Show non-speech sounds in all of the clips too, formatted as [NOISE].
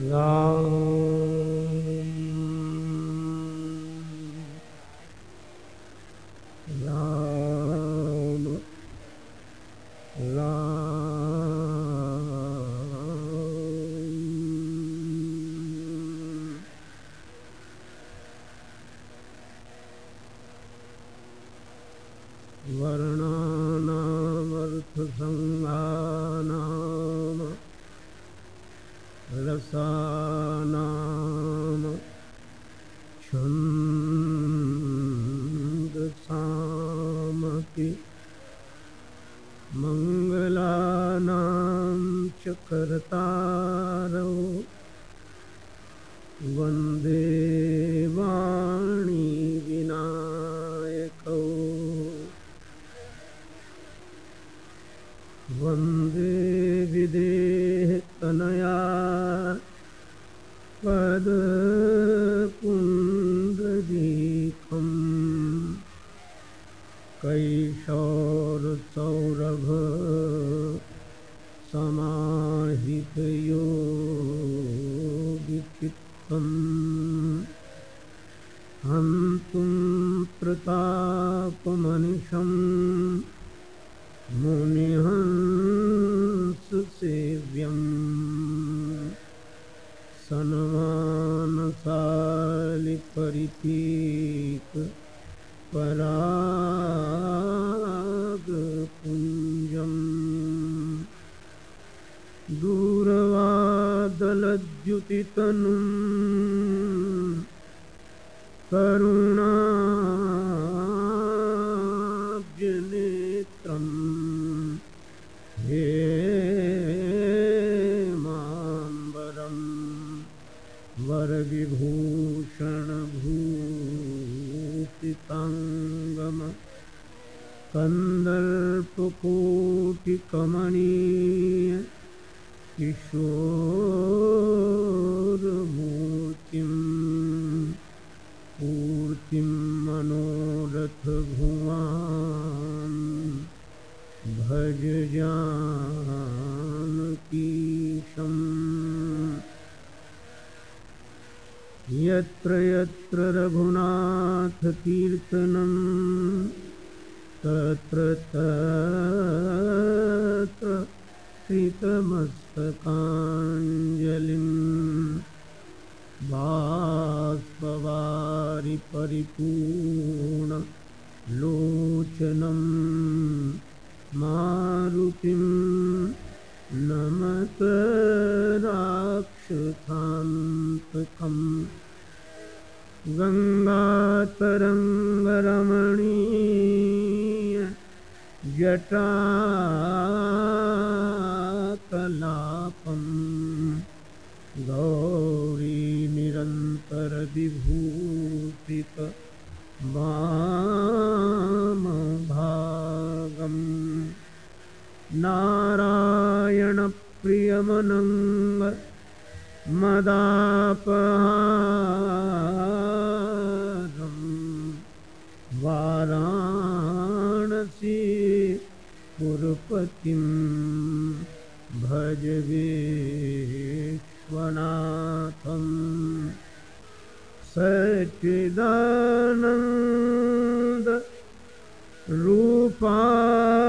long हेमांबरम वर विभूषण वरविभूषणभूषिताङ्गम कन्दर्पकोटिकमनीय किशोर यत्र रघुनाथकीर्तनं तत्र तत्र कृतमस्तकाञ्जलिं बाष्पवारि परिपू रूपाय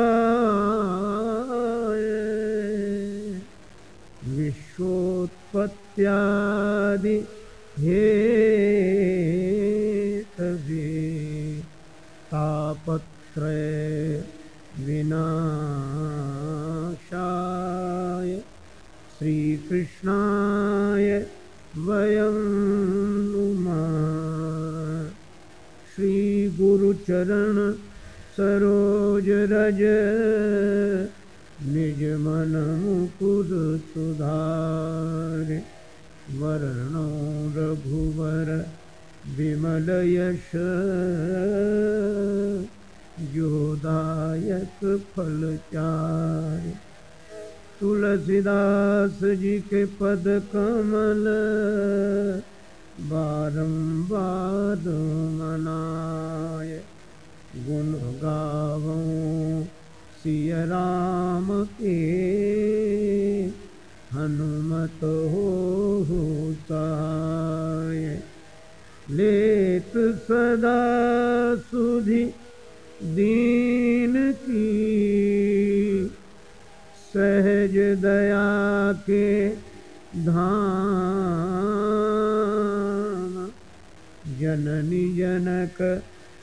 हे हेतवे तापत्रय विनाशाय श्रीकृष्णाय वयं नुमः। श्रीगुरुचरण सरोज रज। निज मन मुकुद सुधार। वर्णो रघुवर विमल यश। जोदायक फल चार। तुलसीदास जी के पद कमल। बारंबार मनाय गुण गावों, सिय राम के। हनुमत होता है लेत सदा सुधि दीन की। सहज दया के धाम। जननी जनक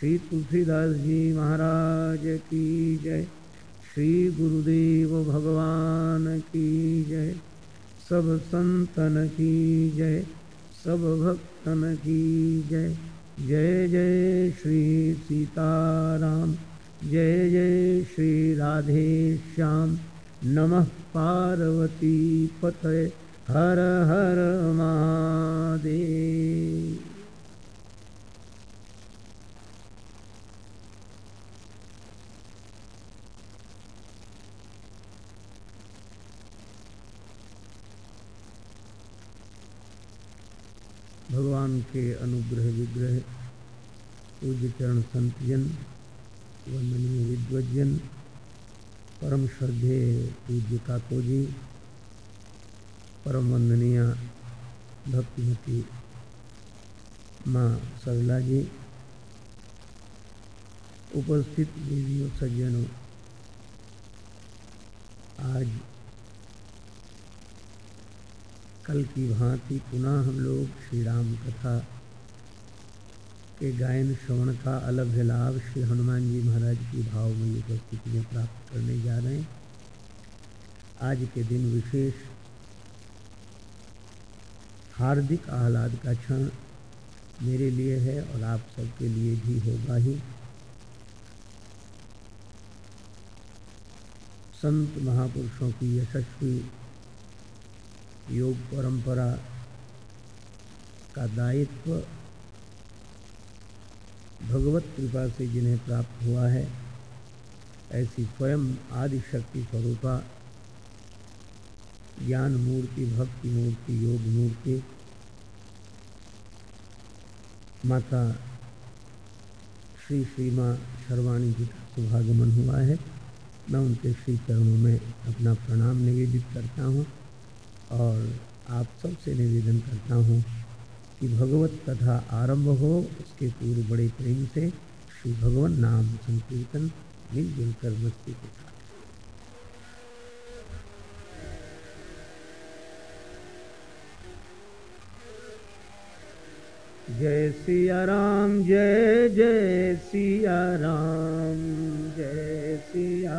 श्री तुलसीदास जी महाराज की जय। श्री गुरुदेव भगवान की जय। सब संतन की जय, सब भक्तन की जय। जय जय श्री सीताराम, जय जय श्री राधे श्याम। नमः पार्वती पतये, हर हर महादेव। भगवान के अनुग्रह विग्रह पूज्य चरण संतजन, वंदनीय विद्वजन परम श्रद्धे पूज्य काको जी परम वंदनीय भक्तिमती माँ सरला जी उपस्थित देवियों सज्जनों, आज कल की भांति पुनः हम लोग श्री राम कथा के गायन, श्रवण का अलभ्य लाभ श्री हनुमान जी महाराज की भावमयी उपस्थिति में प्राप्त करने जा रहे हैं। आज के दिन विशेष हार्दिक आह्लाद का क्षण मेरे लिए है और आप सबके लिए भी होगा ही। संत महापुरुषों की यशस्वी योग परंपरा का दायित्व भगवत कृपा से जिन्हें प्राप्त हुआ है, ऐसी स्वयं आदि शक्ति स्वरूपा, ज्ञान मूर्ति, भक्ति मूर्ति, योग मूर्ति, माता श्री श्री माँ शर्वाणी जी का शुभागमन हुआ है। मैं उनके श्री चरणों में अपना प्रणाम निवेदित करता हूँ। और आप सबसे निवेदन करता हूँ कि भगवत कथा आरंभ हो, उसके पूर्व बड़े प्रेम से श्री भगवान नाम संकीर्तन मिलजुल कर मस्ती के साथ। जय सिया राम, जय जय सिया राम, जय सिया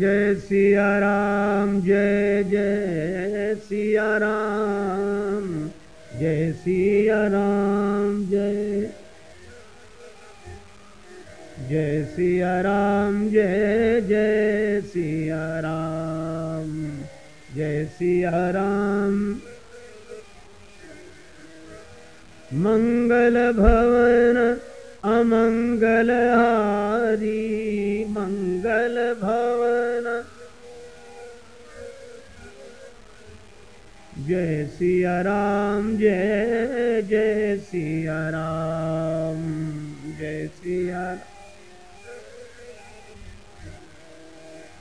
जय सिया राम जय जय सिया राम जय सिया राम जय जय सिया राम जय जय सिया राम जय सिया राम मंगल भवन अमंगल हारी मंगल भवन जय सिया राम, जय जय सिया राम, जय सिया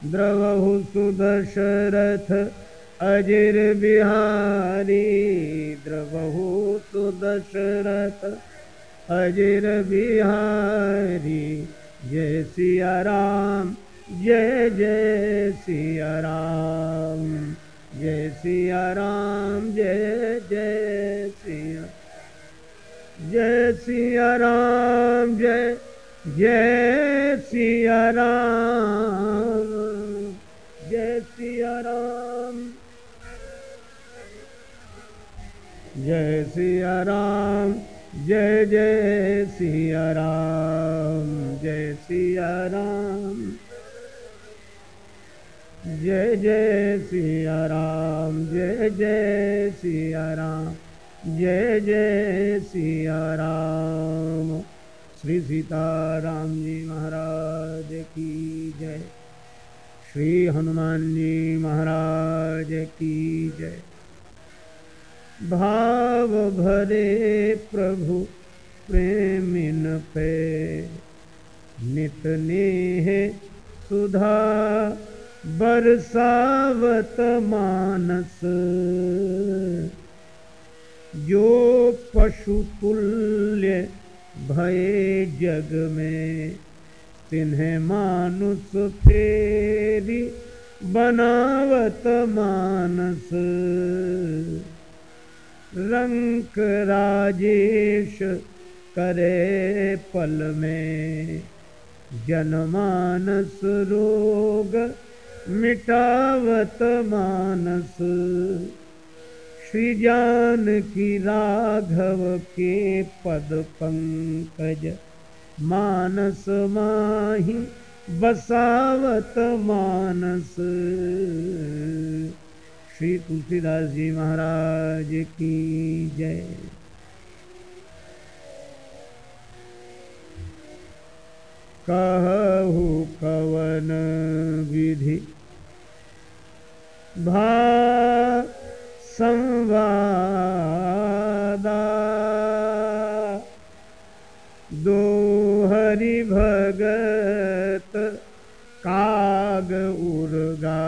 द्रवहु सुदशरथ, अजिर बिहारी। द्रवहु सुदशरथ अजिर बिहारी, जय सिया राम, जय जय सिया राम, जय सिया राम, जय जय सिया जय सिया राम, जय जय सिया राम, जय सिया राम, जय सिया राम। जय जय सिया राम, जय सिया राम। जय जय सिया राम, जय जय सिया राम, जय जय सिया राम। श्री सीताराम जी महाराज की जय। श्री हनुमान जी महाराज की जय। भाव भरे प्रभु प्रेमिन पे। नित नेह सुधा बरसावत मानस। जो पशु तुल्य भये जग में, तिन्हें मानुष फेरी बनावत मानस। रंक राजेश करे पल में। जनमानस रोग मिटावत मानस। श्री जान की राघव के पद पंकज मानस माही बसावत मानस। श्री तुलसीदास जी महाराज की जय। कहु कवन विधि? भा संवादा दो हरि भगत काग उर्गा।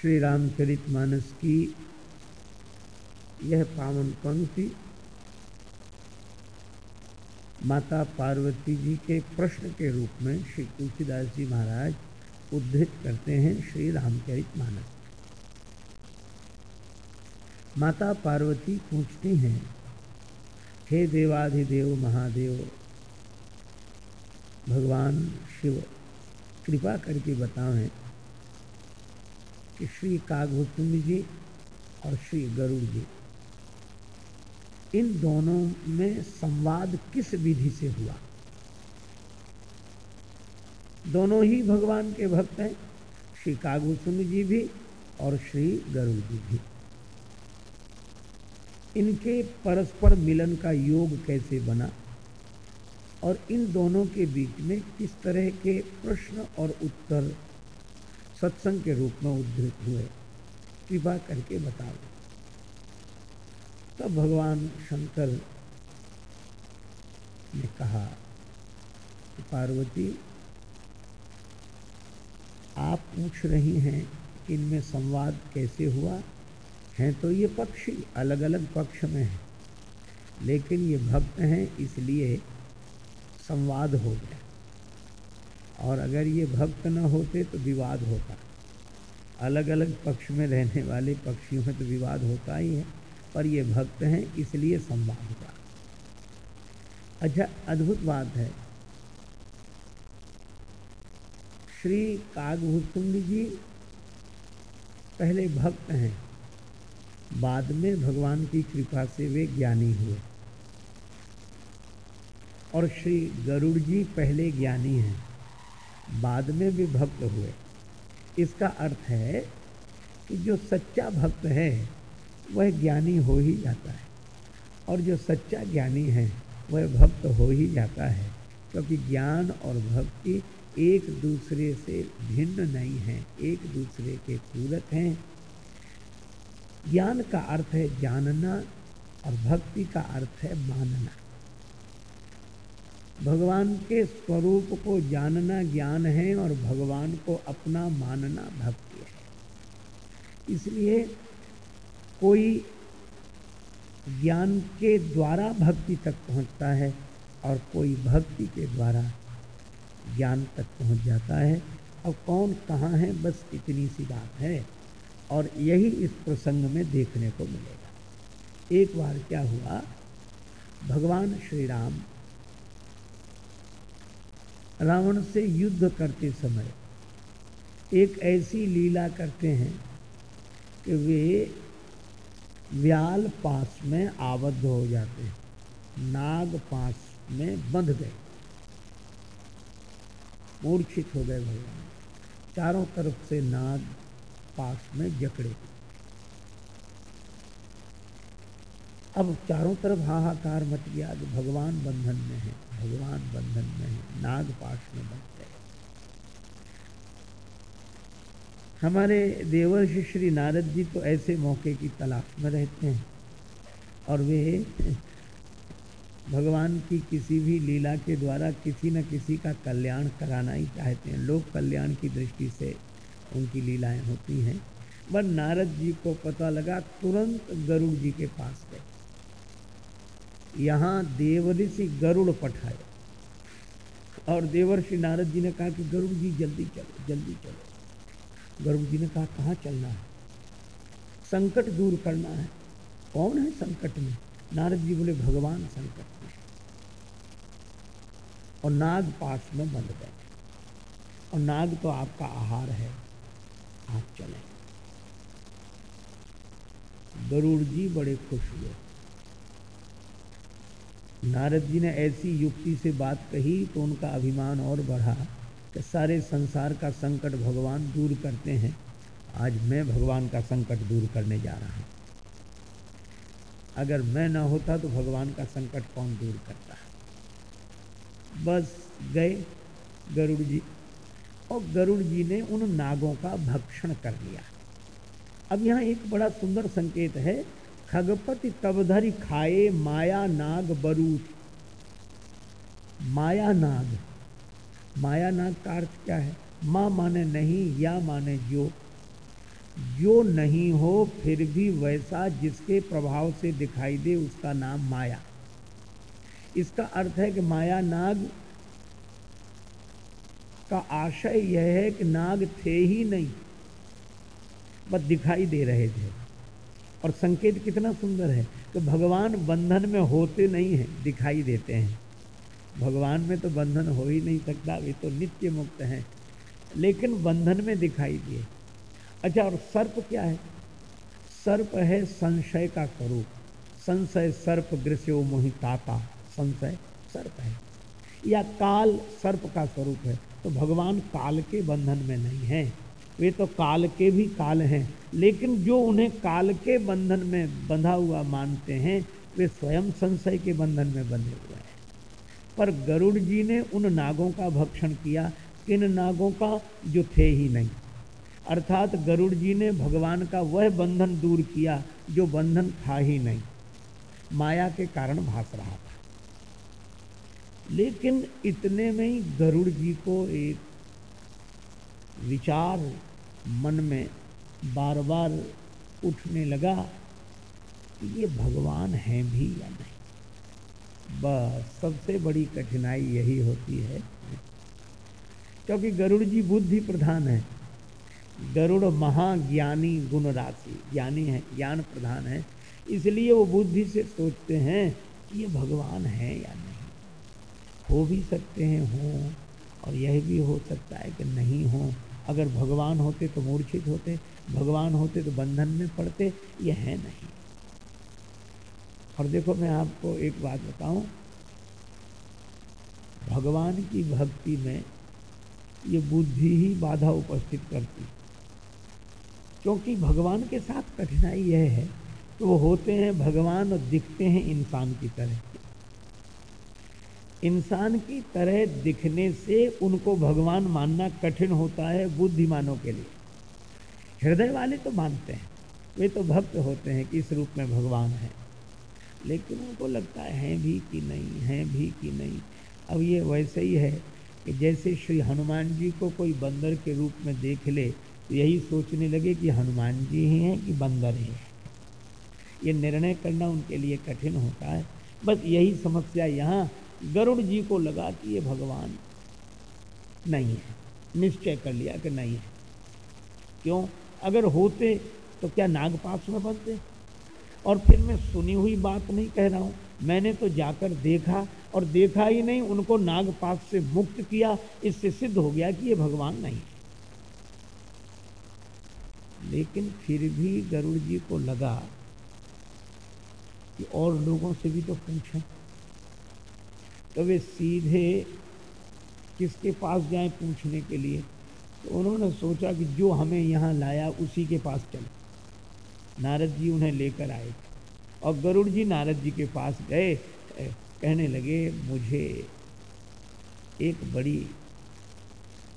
श्री रामचरित मानस की यह पावन पंक्ति माता पार्वती जी के प्रश्न के रूप में श्री तुलसीदास जी महाराज उद्धृत करते हैं श्री रामचरित मानस। माता पार्वती पूछती हैं, हे देवाधिदेव, महादेव, भगवान शिव, कृपा करके बताएँ कि श्री कागभूषुंड जी और श्री गरुड़ जी, इन दोनों में संवाद किस विधि से हुआ? दोनों ही भगवान के भक्त हैं, श्री कागभूषुंड जी भी और श्री गरुड़ जी भी। इनके परस्पर मिलन का योग कैसे बना? और इन दोनों के बीच में किस तरह के प्रश्न और उत्तर सत्संग के रूप में उद्धृत हुए। कृपा करके बताओ तब भगवान शंकर ने कहा, कि पार्वती, आप पूछ रही हैं कि इनमें संवाद कैसे हुआ? हैं तो ये पक्षी अलग अलग पक्ष में हैं, लेकिन ये भक्त हैं, इसलिए संवाद हो गया। और अगर ये भक्त न होते तो विवाद होता। अलग अलग पक्ष में रहने वाले पक्षियों में तो विवाद होता ही है, पर ये भक्त हैं, इसलिए संवाद हुआ अच्छा अद्भुत बात है। श्री कागभूषुंड जी पहले भक्त हैं, बाद में भगवान की कृपा से वे ज्ञानी हुए। और श्री गरुड़ जी पहले ज्ञानी हैं। बाद में भी भक्त हुए। इसका अर्थ है कि जो सच्चा भक्त है, वह ज्ञानी हो ही जाता है। और जो सच्चा ज्ञानी है, वह भक्त हो ही जाता है, क्योंकि ज्ञान और भक्ति एक दूसरे से भिन्न नहीं है, एक दूसरे के पूरक हैं। ज्ञान का अर्थ है जानना और भक्ति का अर्थ है मानना। भगवान के स्वरूप को जानना ज्ञान है और भगवान को अपना मानना भक्ति है। इसलिए कोई ज्ञान के द्वारा भक्ति तक पहुँचता है और कोई भक्ति के द्वारा ज्ञान तक पहुँच जाता है। अब कौन कहाँ है, बस इतनी सी बात है और यही इस प्रसंग में देखने को मिलेगा। एक बार क्या हुआ, भगवान श्री राम रावण से युद्ध करते समय एक ऐसी लीला करते हैं कि वे व्याल पास में आबद्ध हो जाते हैं, नाग पास में बंध गए। मूर्छित हो गए भगवान। चारों तरफ़ से नाग पास में जकड़े। अब चारों तरफ़ हाहाकार मच गया कि भगवान बंधन में है, भगवान बंधन में है, नाग पास में बंध गए हमारे देवर्षि श्री नारद जी तो ऐसे मौके की तलाश में रहते हैं और वे भगवान की किसी भी लीला के द्वारा किसी न किसी का कल्याण कराना ही चाहते हैं। लोक कल्याण की दृष्टि से उनकी लीलाएँ होती हैं। पर नारद जी को पता लगा, तुरंत गरुड़ जी के पास गए। यहाँ देवऋषि गरुड़ पठाए। और देवर्षि नारद जी ने कहा कि गरुड़ जी, जल्दी चलो जल्दी चलो। गरुड़ जी ने कहा, कहाँ चलना है? संकट दूर करना है। कौन है संकट में? नारद जी बोले, भगवान संकट में। और नाग पास में बंध गए। और नाग तो आपका आहार है। आप चले। गरुड़ जी बड़े खुश हुए। नारद जी ने ऐसी युक्ति से बात कही तो उनका अभिमान और बढ़ा कि सारे संसार का संकट भगवान दूर करते हैं। आज मैं भगवान का संकट दूर करने जा रहा हूँ। अगर मैं ना होता तो भगवान का संकट कौन दूर करता? बस गए गरुड़ जी। और गरुड़ जी ने उन नागों का भक्षण कर लिया। अब यहाँ एक बड़ा सुंदर संकेत है खगपति तबधरी खाए माया नाग बरूथ माया नाग। माया नाग का अर्थ क्या है? माँ माने नहीं, या माने जो जो नहीं हो, फिर भी वैसा जिसके प्रभाव से दिखाई दे, उसका नाम माया। इसका अर्थ है कि माया नाग का आशय यह है कि नाग थे ही नहीं, बस दिखाई दे रहे थे। और संकेत कितना सुंदर है कि भगवान बंधन में होते नहीं हैं, दिखाई देते हैं। भगवान में तो बंधन हो ही नहीं सकता, वे तो नित्य मुक्त हैं, लेकिन बंधन में दिखाई दिए। अच्छा और सर्प क्या है? सर्प है संशय का स्वरूप संशय सर्प ग्रस्यो मोहिताता संशय सर्प है। या काल सर्प का स्वरूप है तो भगवान काल के बंधन में नहीं है। वे तो काल के भी काल हैं। लेकिन जो उन्हें काल के बंधन में बंधा हुआ मानते हैं, वे स्वयं संशय के बंधन में बंधे हुए हैं। पर गरुड़ जी ने उन नागों का भक्षण किया, किन नागों का? जो थे ही नहीं। अर्थात गरुड़ जी ने भगवान का वह बंधन दूर किया, जो बंधन था ही नहीं। माया के कारण भाग रहा था। लेकिन इतने में ही गरुड़ जी को एक विचार मन में बार बार उठने लगा कि ये भगवान हैं भी या नहीं। बस सबसे बड़ी कठिनाई यही होती है, क्योंकि गरुड़ जी बुद्धि प्रधान है। गरुड़ महाज्ञानी गुण राशि, ज्ञानी है, ज्ञान प्रधान है। इसलिए वो बुद्धि से सोचते हैं कि ये भगवान है या नहीं। हो भी सकते हैं, हों, और यह भी हो सकता है कि नहीं हो। अगर भगवान होते तो मूर्छित होते, भगवान होते तो बंधन में पड़ते ये है नहीं। और देखो मैं आपको एक बात बताऊँ, भगवान की भक्ति में ये बुद्धि ही बाधा उपस्थित करती। क्योंकि भगवान के साथ कठिनाई यह है तो वो होते हैं भगवान और दिखते हैं इंसान की तरह। इंसान की तरह दिखने से उनको भगवान मानना कठिन होता है बुद्धिमानों के लिए। हृदय वाले तो मानते हैं, वे तो भक्त होते हैं कि इस रूप में भगवान है। लेकिन उनको लगता है भी कि नहीं, हैं भी कि नहीं। अब ये वैसे ही है कि जैसे श्री हनुमान जी को कोई बंदर के रूप में देख ले तो यही सोचने लगे कि हनुमान जी ही हैं कि बंदर ही हैं। ये निर्णय करना उनके लिए कठिन होता है। बस यही समस्या यहाँ गरुड़ जी को लगा कि ये भगवान नहीं है। निश्चय कर लिया कि नहीं है। क्यों? अगर होते तो क्या नागपाश में बनते और फिर मैं सुनी हुई बात नहीं कह रहा हूँ। मैंने तो जाकर देखा और देखा ही नहीं, उनको नागपाश से मुक्त किया। इससे सिद्ध हो गया कि ये भगवान नहीं लेकिन फिर भी गरुड़ जी को लगा कि और लोगों से भी तो पूछें। तो वे सीधे किसके पास जाएँ पूछने के लिए? तो उन्होंने सोचा कि जो हमें यहाँ लाया, उसी के पास चलो। नारद जी उन्हें लेकर आए। और गरुड़ जी नारद जी के पास गए। कहने लगे, मुझे एक बड़ी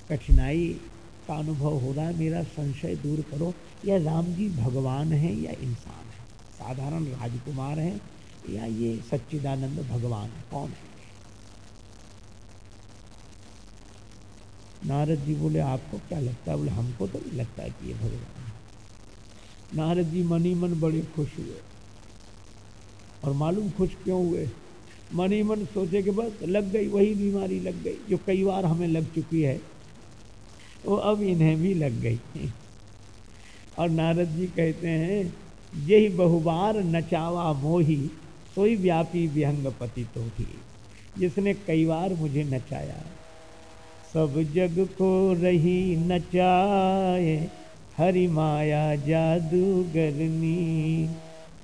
कठिनाई का अनुभव हो रहा है। मेरा संशय दूर करो। या राम जी भगवान हैं या इंसान है? साधारण राजकुमार हैं या ये सच्चिदानंद भगवान कौन है? नारद जी बोले, आपको क्या लगता है? बोले, हमको तो नहीं लगता है कि ये भगवान है. नारद जी मनी मन बड़े खुश हुए। और मालूम खुश क्यों हुए? मनी मन सोचे कि बस लग गई, वही बीमारी लग गई, जो कई बार हमें लग चुकी है, वो अब इन्हें भी लग गई। और नारद जी कहते हैं, यही बहुबार नचावा मोही, सोई व्यापी विहंग पति तो ही जिसने कई बार मुझे नचाया। सब जग को रही नचाए, हरि माया जादूगरनी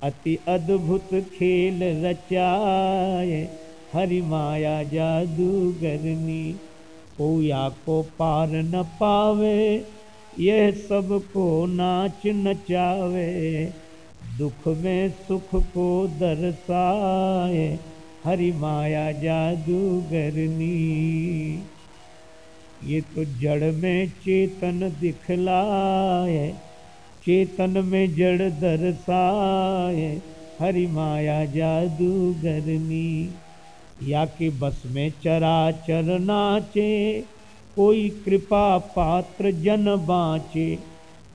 अति अद्भुत खेल रचाए, हरि माया जादूगरनी कोया को पार न पावे, यह सबको नाच नचावे। दुख में सुख को दर्शाए हरि माया जादूगरनी ये तो जड़ में चेतन दिखलाए, चेतन में जड़ दरसाए, हरि माया जादूगरनी या के बस में चरा चर नाचे, कोई कृपा पात्र जन बाँचे,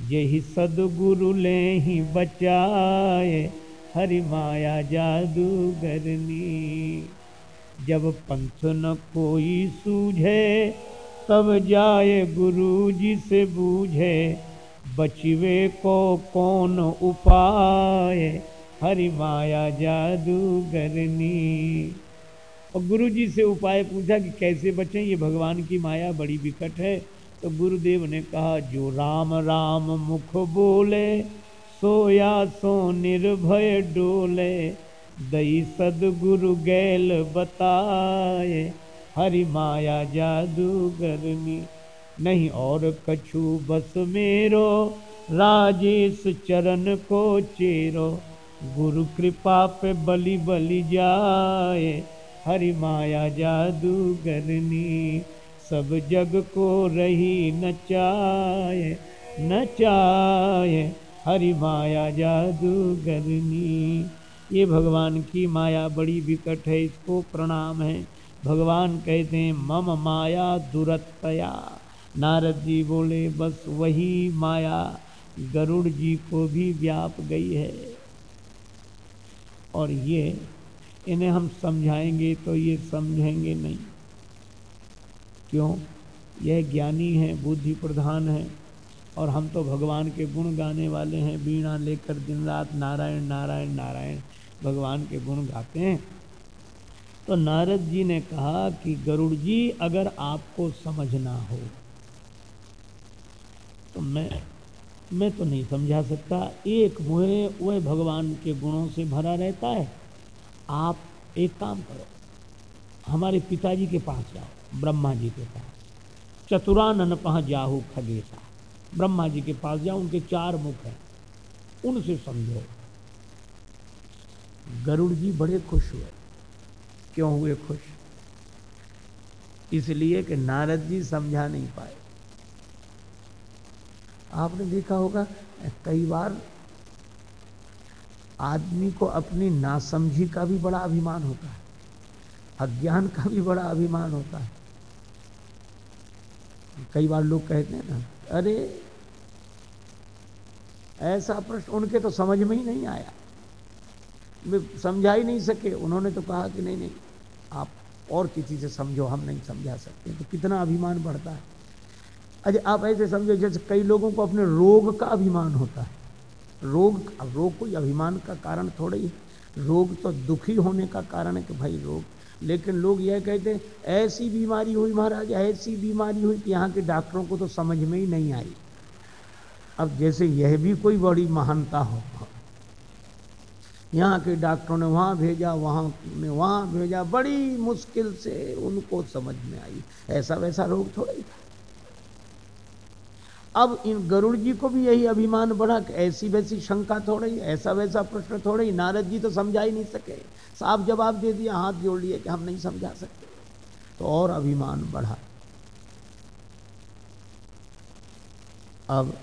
यही सदगुरु ले ही बचाए, हरि माया जादूगरनी जब पंथ न कोई सूझे तब जाए गुरु जी से बूझे, बचवे को कौन उपाय हरि माया जादूगरनी और गुरु जी से उपाय पूछा कि कैसे बचें? ये भगवान की माया बड़ी विकट है। तो गुरुदेव ने कहा, जो राम राम मुख बोले, सोया सो निर्भय डोले, दई सदगुरु गैल बताए हरि माया जादूगरनी नहीं और कछु बस मेरो। राजेश चरण को चेरो, गुरु कृपा पे बलि बलि जाए। हरि माया जादूगरनी सब जग को रही नचाए नचाए। हरि माया जादूगरनी ये भगवान की माया बड़ी विकट है, इसको प्रणाम है। भगवान कहते हैं, मम माया दुरतया नारद जी बोले, बस वही माया गरुड़ जी को भी व्याप गई है। और ये इन्हें हम समझाएँगे तो ये समझेंगे नहीं। क्यों? यह ज्ञानी है, बुद्धि प्रधान है, और हम तो भगवान के गुण गाने वाले हैं बीणा लेकर दिन रात नारायण नारायण नारायण, भगवान के गुण गाते हैं। तो नारद जी ने कहा कि गरुड़ जी, अगर आपको समझना हो तो मैं मैं तो नहीं समझा सकता। एक मुहे, वह भगवान के गुणों से भरा रहता है। आप एक काम करो, हमारे पिताजी के पास जाओ, ब्रह्मा जी के पास। चतुरानन पह जाहु खगेसा ब्रह्मा जी के पास जाओ, उनके चार मुख हैं। उनसे समझो। गरुड़ जी बड़े खुश हुए। क्यों हुए खुश? इसलिए कि नारद जी समझा नहीं पाए। आपने देखा होगा, कई बार आदमी को अपनी नासमझी का भी बड़ा अभिमान होता है, अज्ञान का भी बड़ा अभिमान होता है। कई बार लोग कहते हैं ना, अरे, ऐसा प्रश्न उनके तो समझ में ही नहीं आया। समझा ही नहीं सके। उन्होंने तो कहा कि नहीं नहीं, आप और किसी से समझो, हम नहीं समझा सकते। तो कितना अभिमान बढ़ता है। अरे, आप ऐसे समझो, जैसे कई लोगों को अपने रोग का अभिमान होता है। रोग, अब रोग कोई अभिमान का कारण थोड़ा ही। रोग तो दुखी होने का कारण है कि भाई रोग। लेकिन लोग यह कहते हैं, ऐसी बीमारी हुई महाराज, ऐसी बीमारी हुई कि यहाँ के डॉक्टरों को तो समझ में ही नहीं आई। अब जैसे यह भी कोई बड़ी महानता हो यहाँ के डॉक्टरों ने वहाँ भेजा, वहाँ ने वहाँ भेजा। बड़ी मुश्किल से उनको समझ में आई। ऐसा वैसा रोग थोड़ा ही था। अब इन गरुड़ जी को भी यही अभिमान बढ़ा कि ऐसी वैसी शंका थोड़ी ऐसा वैसा प्रश्न थोड़ा ही। नारद जी तो समझा ही नहीं सके। साफ़ जवाब दे दिया, हाथ जोड़ लिए कि हम नहीं समझा सकते। तो और अभिमान बढ़ा। अब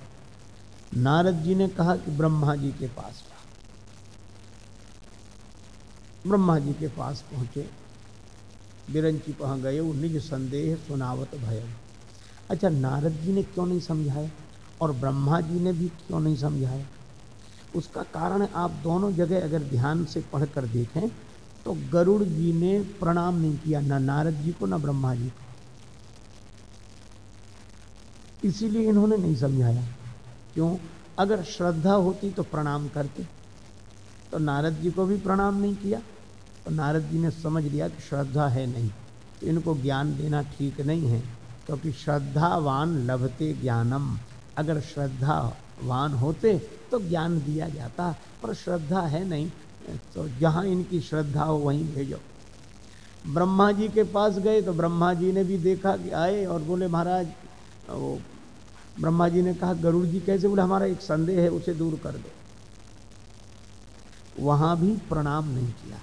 नारद जी ने कहा कि ब्रह्मा जी के पास ब्रह्मा जी के पास पहुँचे। बिरंची पह गए निज संदेह सुनावत भय अच्छा नारद जी ने क्यों नहीं समझाया? और ब्रह्मा जी ने भी क्यों नहीं समझाया? उसका कारण आप दोनों जगह अगर ध्यान से पढ़कर देखें तो गरुड़ जी ने प्रणाम नहीं किया, ना नारद जी को, ना ब्रह्मा जी को। इसीलिए इन्होंने नहीं समझाया। क्यों? अगर श्रद्धा होती तो प्रणाम करते। तो नारद जी को भी प्रणाम नहीं किया। तो नारद जी ने समझ लिया कि श्रद्धा है नहीं। तो इनको ज्ञान देना ठीक नहीं है, क्योंकि श्रद्धावान लभते ज्ञानम। अगर श्रद्धावान होते तो ज्ञान दिया जाता, पर श्रद्धा है नहीं तो जहाँ इनकी श्रद्धा हो वहीं भेजो। ब्रह्मा जी के पास गए तो ब्रह्मा जी ने भी देखा कि आए और बोले, महाराज, वो ब्रह्मा जी ने कहा, गरुड़ जी, कैसे बोले, हमारा एक संदेह है, उसे दूर कर दो। वहाँ भी प्रणाम नहीं किया।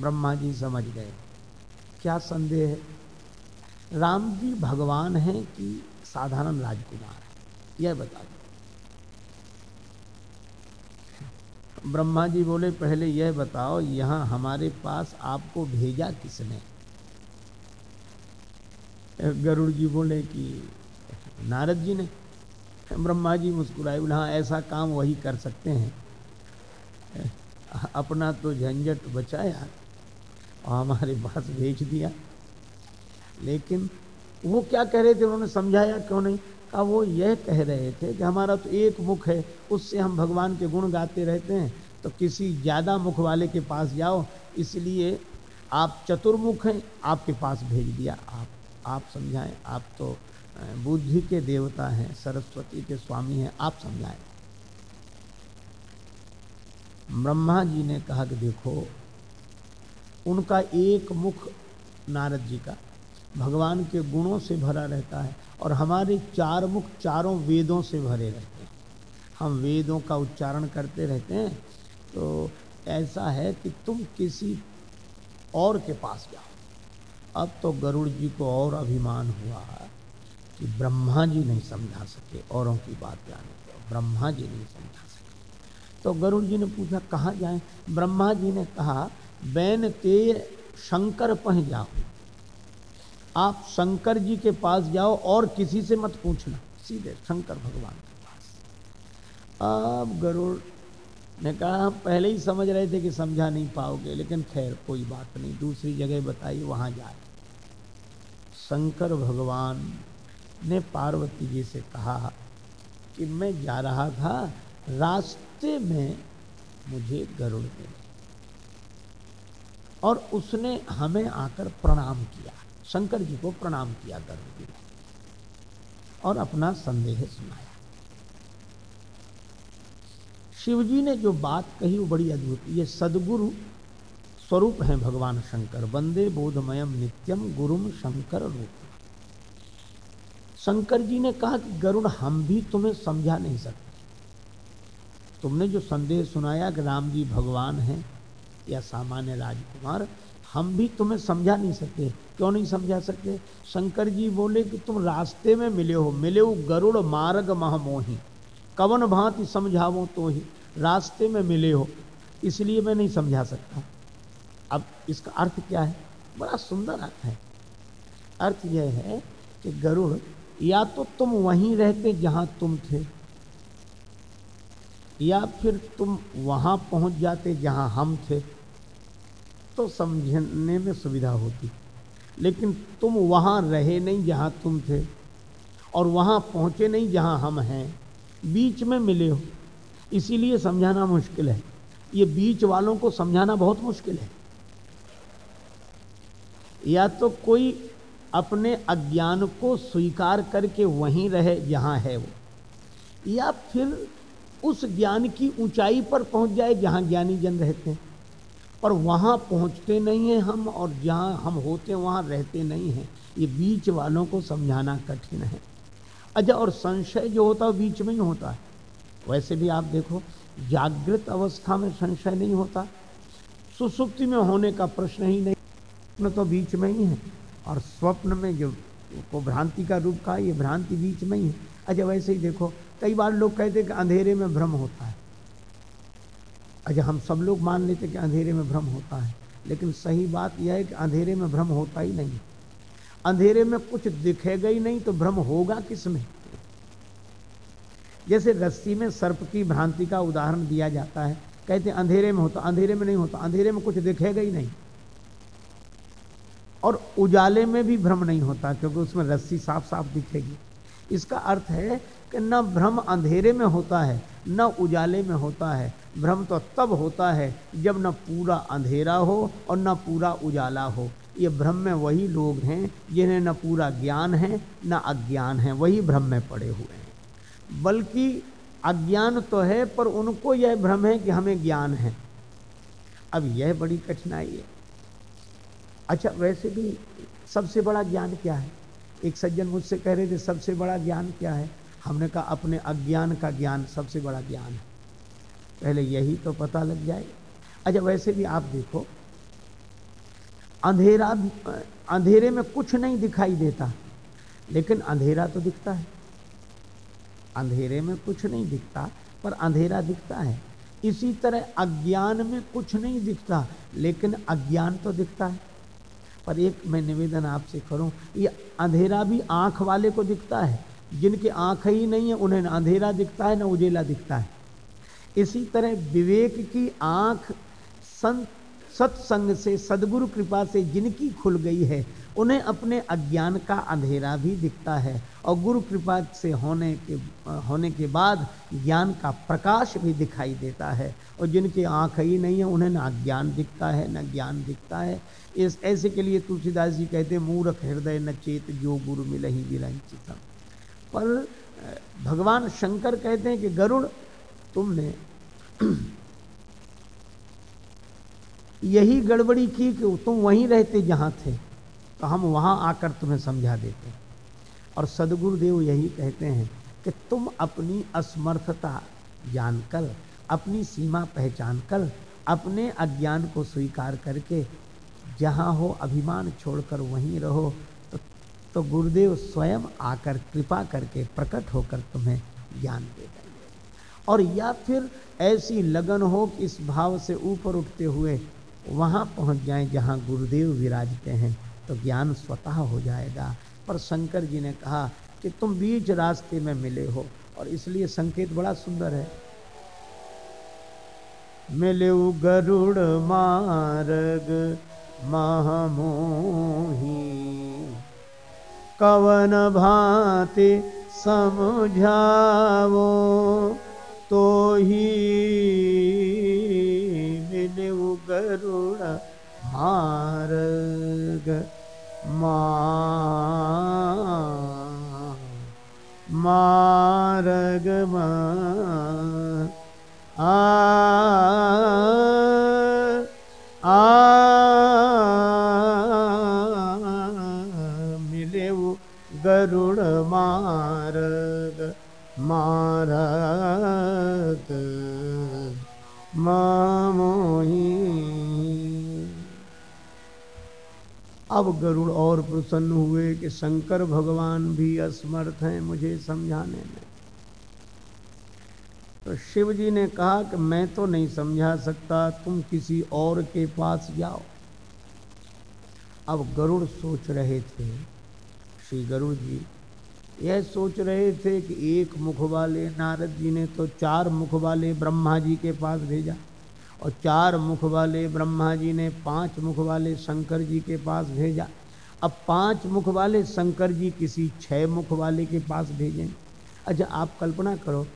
ब्रह्मा जी समझ गए। क्या संदेह है? राम जी भगवान हैं कि साधारण राजकुमार है। यह बता दो। ब्रह्मा जी बोले, पहले यह बताओ, यहाँ हमारे पास आपको भेजा किसने? गरुड़ जी बोले कि नारद जी ने। ब्रह्मा जी मुस्कुराए, बोले हाँ ऐसा काम वही कर सकते हैं। अपना तो झंझट बचाया और हमारे पास भेज दिया। लेकिन वो क्या कह रहे थे? उन्होंने समझाया, क्यों नहीं? कहा, वो यह कह रहे थे कि हमारा तो एक मुख है, उससे हम भगवान के गुण गाते रहते हैं। तो किसी ज़्यादा मुख वाले के पास जाओ, इसलिए आप चतुर्मुख हैं, आपके पास भेज दिया। आप आप समझाएँ, आप तो बुद्धि के देवता हैं, सरस्वती के स्वामी हैं, आप समझाएँ। ब्रह्मा जी ने कहा कि देखो, उनका एक मुख नारद जी का, भगवान के गुणों से भरा रहता है और हमारे चार मुख चारों वेदों से भरे रहते हैं। हम वेदों का उच्चारण करते रहते हैं तो ऐसा है कि तुम किसी और के पास जाओ। अब तो गरुड़ जी को और अभिमान हुआ कि ब्रह्मा जी नहीं समझा सके, औरों की बात जाने को ब्रह्मा जी नहीं समझा सके। तो गरुड़ जी ने पूछा, कहाँ जाएँ? ब्रह्मा जी ने कहा, बैन ते शंकर पह जाओ। आप शंकर जी के पास जाओ और किसी से मत पूछना। सीधे शंकर भगवान के पास। अब गरुड़ ने कहा, हम पहले ही समझ रहे थे कि समझा नहीं पाओगे, लेकिन खैर, कोई बात नहीं। दूसरी जगह बताई वहाँ जाए। शंकर भगवान ने पार्वती जी से कहा कि मैं जा रहा था रास्ते में मुझे गरुड़ मिले। और उसने हमें आकर प्रणाम किया। शंकर जी को प्रणाम किया गरुड़ जी और अपना संदेह सुनाया। शिव जी ने जो बात कही वो बड़ी अद्भुत। ये सदगुरु स्वरूप हैं भगवान शंकर। वंदे बोधमयम नित्यम गुरुम शंकर रूप। शंकर जी ने कहा कि गरुड़, हम भी तुम्हें समझा नहीं सकते। तुमने जो संदेश सुनाया कि राम जी भगवान हैं या सामान्य राजकुमार, हम भी तुम्हें समझा नहीं सकते। क्यों नहीं समझा सकते? शंकर जी बोले कि तुम रास्ते में मिले हो। मिले हो गरुड़ मार्ग महमोही। कवन भांति समझावो तो ही रास्ते में मिले हो। इसलिए मैं नहीं समझा सकता। अब इसका अर्थ क्या है? बड़ा सुंदर अर्थ है। अर्थ यह है कि गरुड़ या तो तुम वहीं रहते जहाँ तुम थे, या फिर तुम वहाँ पहुँच जाते जहाँ हम थे तो समझने में सुविधा होती। लेकिन तुम वहाँ रहे नहीं जहाँ तुम थे, और वहाँ पहुँचे नहीं जहाँ हम हैं, बीच में मिले हो। इसीलिए समझाना मुश्किल है। ये बीच वालों को समझाना बहुत मुश्किल है। या तो कोई अपने अज्ञान को स्वीकार करके वहीं रहे, जहाँ है वो। या फिर उस ज्ञान की ऊंचाई पर पहुँच जाए, जहाँ ज्ञानी जन रहते हैं। पर वहाँ पहुँचते नहीं हैं हम, और जहाँ हम होते हैं, वहाँ रहते नहीं हैं। ये बीच वालों को समझाना कठिन है। अच्छा और संशय जो होता है बीच में ही होता है। वैसे भी आप देखो, जागृत अवस्था में संशय नहीं होता। सुसुप्ति में होने का प्रश्न ही नहीं तो बीच में ही है। और स्वप्न में जो को भ्रांति का रूप कहा, ये भ्रांति बीच में ही है। अच्छा वैसे ही देखो, कई बार लोग कहते हैं कि अंधेरे में भ्रम होता है। अच्छा हम सब लोग मान लेते कि अंधेरे में भ्रम होता है, लेकिन सही बात यह है कि अंधेरे में भ्रम होता ही नहीं अंधेरे में कुछ दिखेगा ही नहीं तो भ्रम होगा किसमें? जैसे रस्सी में सर्प की भ्रांति का उदाहरण दिया जाता है, कहते अंधेरे में होता अंधेरे में नहीं होता अंधेरे में कुछ दिखेगा ही नहीं। और उजाले में भी भ्रम नहीं होता, क्योंकि उसमें रस्सी साफ़ साफ़ दिखेगी। इसका अर्थ है कि न भ्रम अंधेरे में होता है, न उजाले में होता है। भ्रम तो तब होता है जब न पूरा अंधेरा हो और न पूरा उजाला हो। ये भ्रम में वही लोग हैं जिन्हें न पूरा ज्ञान है, न अज्ञान है, वही भ्रम में पड़े हुए हैं। बल्कि अज्ञान तो है, पर उनको यह भ्रम है कि हमें ज्ञान है। अब यह बड़ी कठिनाई है। अच्छा वैसे भी सबसे बड़ा ज्ञान क्या है? एक सज्जन मुझसे कह रहे थे, सबसे बड़ा ज्ञान क्या है? हमने कहा, अपने अज्ञान का ज्ञान सबसे बड़ा ज्ञान है। पहले यही तो पता लग जाए। अच्छा वैसे भी आप देखो, अंधेरा, अंधेरे में कुछ नहीं दिखाई देता, लेकिन अंधेरा तो दिखता है। अंधेरे में कुछ नहीं दिखता, पर अंधेरा दिखता है। इसी तरह अज्ञान में कुछ नहीं दिखता, लेकिन अज्ञान तो दिखता है। पर एक मैं निवेदन आपसे करूँ, ये अंधेरा भी आँख वाले को दिखता है, जिनकी आँख ही नहीं है, उन्हें ना अंधेरा दिखता है, न उजेला दिखता है। इसी तरह विवेक की आँख संत, सत्संग से, सदगुरु कृपा से जिनकी खुल गई है, उन्हें अपने अज्ञान का अंधेरा भी दिखता है। और गुरु कृपा से होने के होने के बाद ज्ञान का प्रकाश भी दिखाई देता है। और जिनकी आँख ही नहीं है, उन्हें न ज्ञान दिखता है, न ज्ञान दिखता है। इस ऐसे के लिए तुलसीदास जी कहते मूर्ख हृदय न चेत जो गुरु मिल ही विरंचितम पर भगवान शंकर कहते हैं कि गरुड़ तुमने [CLEARS THROAT] यही गड़बड़ी की कि तुम वहीं रहते जहाँ थे तो हम वहाँ आकर तुम्हें समझा देते और सदगुरुदेव यही कहते हैं कि, तुम अपनी असमर्थता जानकर, अपनी सीमा पहचान कर अपने अज्ञान को स्वीकार करके जहाँ हो अभिमान छोड़कर वहीं रहो तो, तो गुरुदेव स्वयं आकर कृपा करके प्रकट होकर तुम्हें ज्ञान दे देंगे। और या फिर ऐसी लगन हो कि इस भाव से ऊपर उठते हुए वहाँ पहुँच जाएँ जहाँ गुरुदेव विराजते हैं तो ज्ञान स्वतः हो जाएगा। पर शंकर जी ने कहा कि तुम बीच रास्ते में मिले हो और इसलिए संकेत बड़ा सुंदर है। मिले गरुड़ मार्ग महमोही। कवन भांति समझावो तो ही मिले गरुड़ मार्ग मार्ग आ आ अब गरुड़ और प्रसन्न हुए कि शंकर भगवान भी असमर्थ हैं मुझे समझाने में। तो शिव जी ने कहा कि मैं तो नहीं समझा सकता, तुम किसी और के पास जाओ। अब गरुड़ सोच रहे थे, श्री गरुड़ जी यह सोच रहे थे कि एक मुख वाले नारद जी ने तो चार मुख वाले ब्रह्मा जी के पास भेजा। और चार मुख वाले ब्रह्मा जी ने पाँच मुख वाले शंकर जी के पास भेजा। अब पाँच मुख वाले शंकर जी किसी छह मुख वाले के पास भेजें। अच्छा आप कल्पना करो,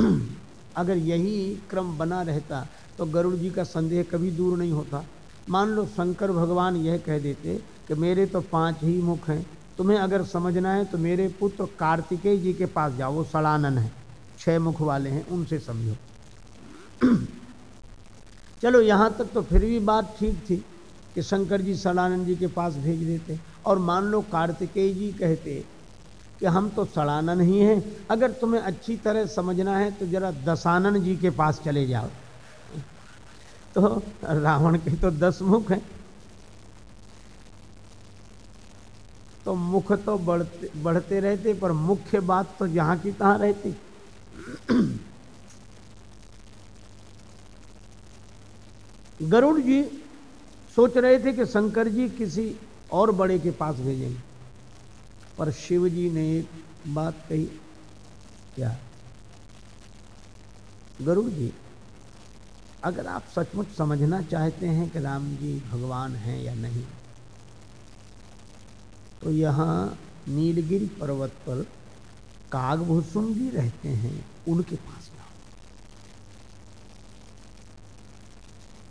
[CLEARS THROAT] अगर यही क्रम बना रहता तो गरुड़ जी का संदेह कभी दूर नहीं होता। मान लो शंकर भगवान यह कह देते कि मेरे तो पाँच ही मुख हैं, तुम्हें अगर समझना है तो मेरे पुत्र कार्तिकेय जी के पास जाओ, वो सड़ानन है, छह मुख वाले हैं, उनसे समझो। [CLEARS THROAT] चलो यहाँ तक तो फिर भी बात ठीक थी कि शंकर जी सड़ानंद जी के पास भेज देते और मान लो कार्तिकेय जी कहते कि हम तो सड़ानन ही हैं, अगर तुम्हें अच्छी तरह समझना है तो जरा दसानन जी के पास चले जाओ। तो रावण के तो दस मुख हैं। तो मुख तो बढ़ते बढ़ते रहते, पर मुख्य बात तो जहाँ की तहाँ रहती? गरुड़ जी सोच रहे थे कि शंकर जी किसी और बड़े के पास भेजेंगे। पर शिव जी ने एक बात कही, क्या? गरुड़ जी, अगर आप सचमुच समझना चाहते हैं कि राम जी भगवान हैं या नहीं तो यहाँ नीलगिरी पर्वत पर कागभूषुण जी रहते हैं, उनके पास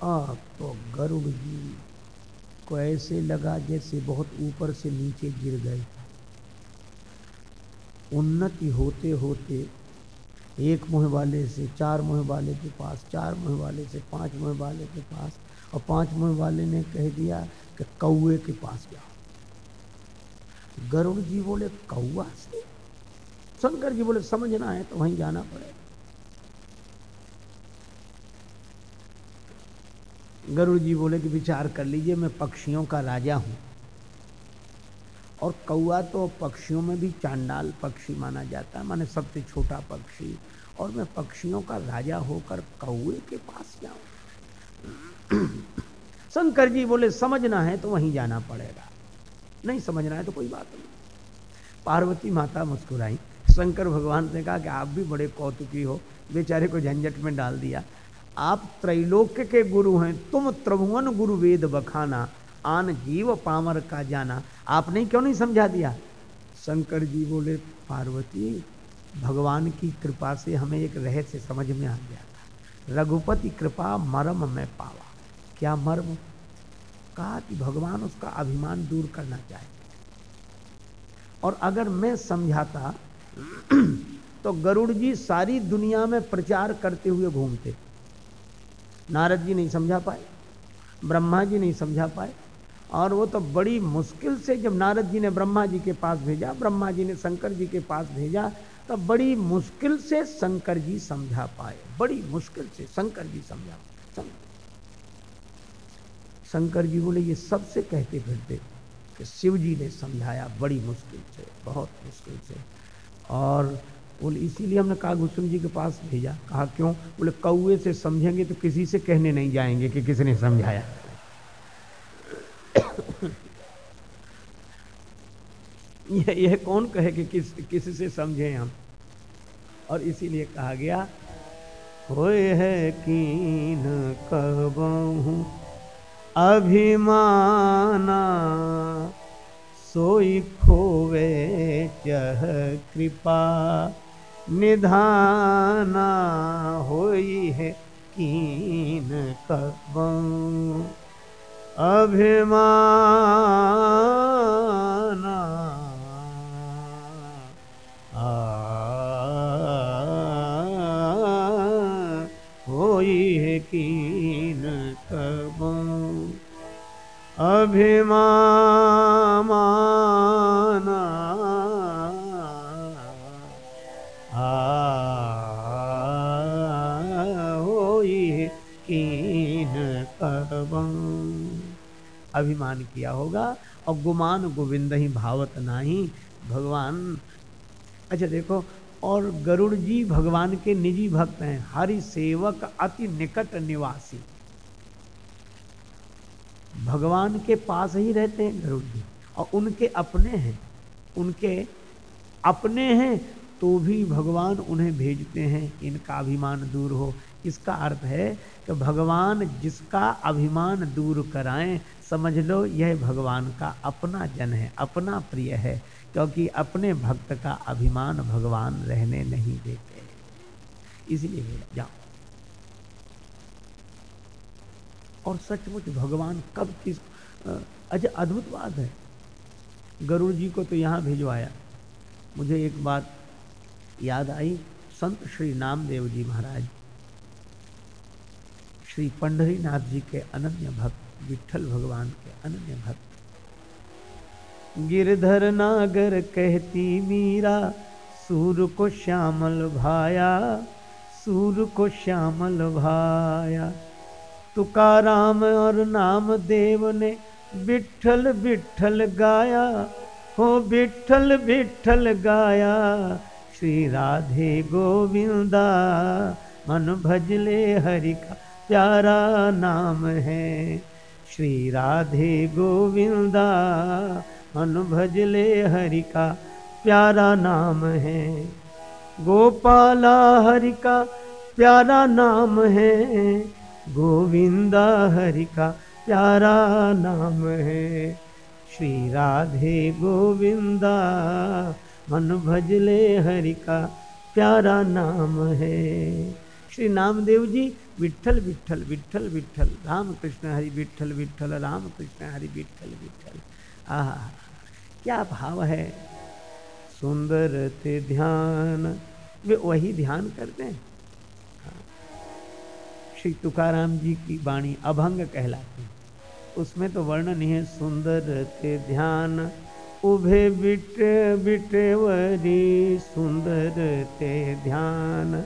अब तो गरुड़ जी को ऐसे लगा जैसे बहुत ऊपर से नीचे गिर गए। उन्नति होते होते एक मुँह वाले से चार मुँह वाले के पास, चार मुँह वाले से पाँच मुँह वाले के पास, और पाँच मुँह वाले ने कह दिया कि कौए के पास जाओ। गरुड़ जी बोले कौआ से? शंकर जी बोले, समझना है तो वहीं जाना पड़ेगा। गरुड़ जी बोले कि विचार कर लीजिए, मैं पक्षियों का राजा हूँ। और कौआ तो पक्षियों में भी चांडाल पक्षी माना जाता है, माने सबसे छोटा पक्षी। और मैं पक्षियों का राजा होकर कौए के पास जाऊँ। शंकर जी बोले, समझना है तो वहीं जाना पड़ेगा। नहीं समझना है तो कोई बात नहीं। पार्वती माता मुस्कुराई। शंकर भगवान ने कहा कि आप भी बड़े कौतुकी हो, बेचारे को झंझट में डाल दिया। आप त्रैलोक्य के गुरु हैं, तुम त्रिभुवन गुरु वेद बखाना, आन जीव पामर का जाना। आपने क्यों नहीं समझा दिया? शंकर जी बोले, पार्वती, भगवान की कृपा से हमें एक रहस्य समझ में आ गया रघुपति कृपा मर्म में पावा। क्या मर्म? कहा कि भगवान उसका अभिमान दूर करना चाहे। और अगर मैं समझाता [CLEARS THROAT] तो गरुड़ जी सारी दुनिया में प्रचार करते हुए घूमते। नारद जी नहीं समझा पाए, ब्रह्मा जी नहीं समझा पाए, और वो तो बड़ी मुश्किल से जब नारद जी ने ब्रह्मा जी के पास भेजा, ब्रह्मा जी ने शंकर जी के पास भेजा तो बड़ी मुश्किल से शंकर जी समझा पाए, बड़ी मुश्किल से शंकर जी समझा शंकर जी बोले, ये सबसे कहते फिरते कि शिव जी ने समझाया, बड़ी मुश्किल से, बहुत मुश्किल से, और बोले, इसीलिए हमने कहा कागभूषण जी के पास भेजा। कहा, क्यों? बोले, कौए से समझेंगे तो किसी से कहने नहीं जाएँगे कि किसने समझाया। [COUGHS] यह यह कौन कहे कि किस किस से समझे हम? और इसीलिए कहा गया, होए है कीन अभिमाना सोई खोवे चह कृपा। निधाना होई है कीन कब अभिमाना होई है कीन अभिमान किया होगा और गुमान गोविंद ही भावत नाही। भगवान अच्छा देखो, और गरुड़ जी भगवान के निजी भक्त हैं, हरि सेवक अति निकट निवासी। भगवान के पास ही रहते हैं गरुड़ जी, और उनके अपने हैं, उनके अपने हैं तो भी भगवान उन्हें भेजते हैं, इनका अभिमान दूर हो। इसका अर्थ है? कि भगवान जिसका अभिमान दूर कराएँ, समझ लो यह भगवान का अपना जन है, अपना प्रिय है, क्योंकि अपने भक्त का अभिमान भगवान रहने नहीं देते। इसलिए जाओ। और सचमुच भगवान कब किस अच्छा अद्भुत बात है। गरुड़ जी को तो यहाँ भिजवाया। मुझे एक बात याद आई, संत श्री नामदेव जी महाराज। श्री पंडरीनाथ जी के अनन्य भक्त विठल भगवान के अनन्य भक्त। गिरधर नागर कहती मीरा, सूर को श्यामल भाया, सूर को श्यामल भाया। तुकाराम और नाम देव ने बिठल बिठल गाया, हो बिठल बिठल गाया। श्री राधे गोविंदा, मन भजले हरि का प्यारा नाम है। श्री राधे गोविंदा मन भजले हरि का प्यारा नाम है। गोपाला हरि का प्यारा नाम है। गोविंदा हरि का प्यारा नाम है। श्री राधे गोविंदा मन भजले हरि का प्यारा नाम है। श्री नामदेव जी विठल विठल विठल विठल राम कृष्ण हरि विठल विठल राम कृष्ण हरि विठल विठल आह क्या भाव है? सुंदर ते ध्यान। वे वही ध्यान करते हैं। हाँ। श्री तुकाराम जी की वाणी अभंग कहलाती उसमें तो वर्णन है सुंदर ते ध्यान। उभे बिट बिटेवरी सुंदर ते ध्यान।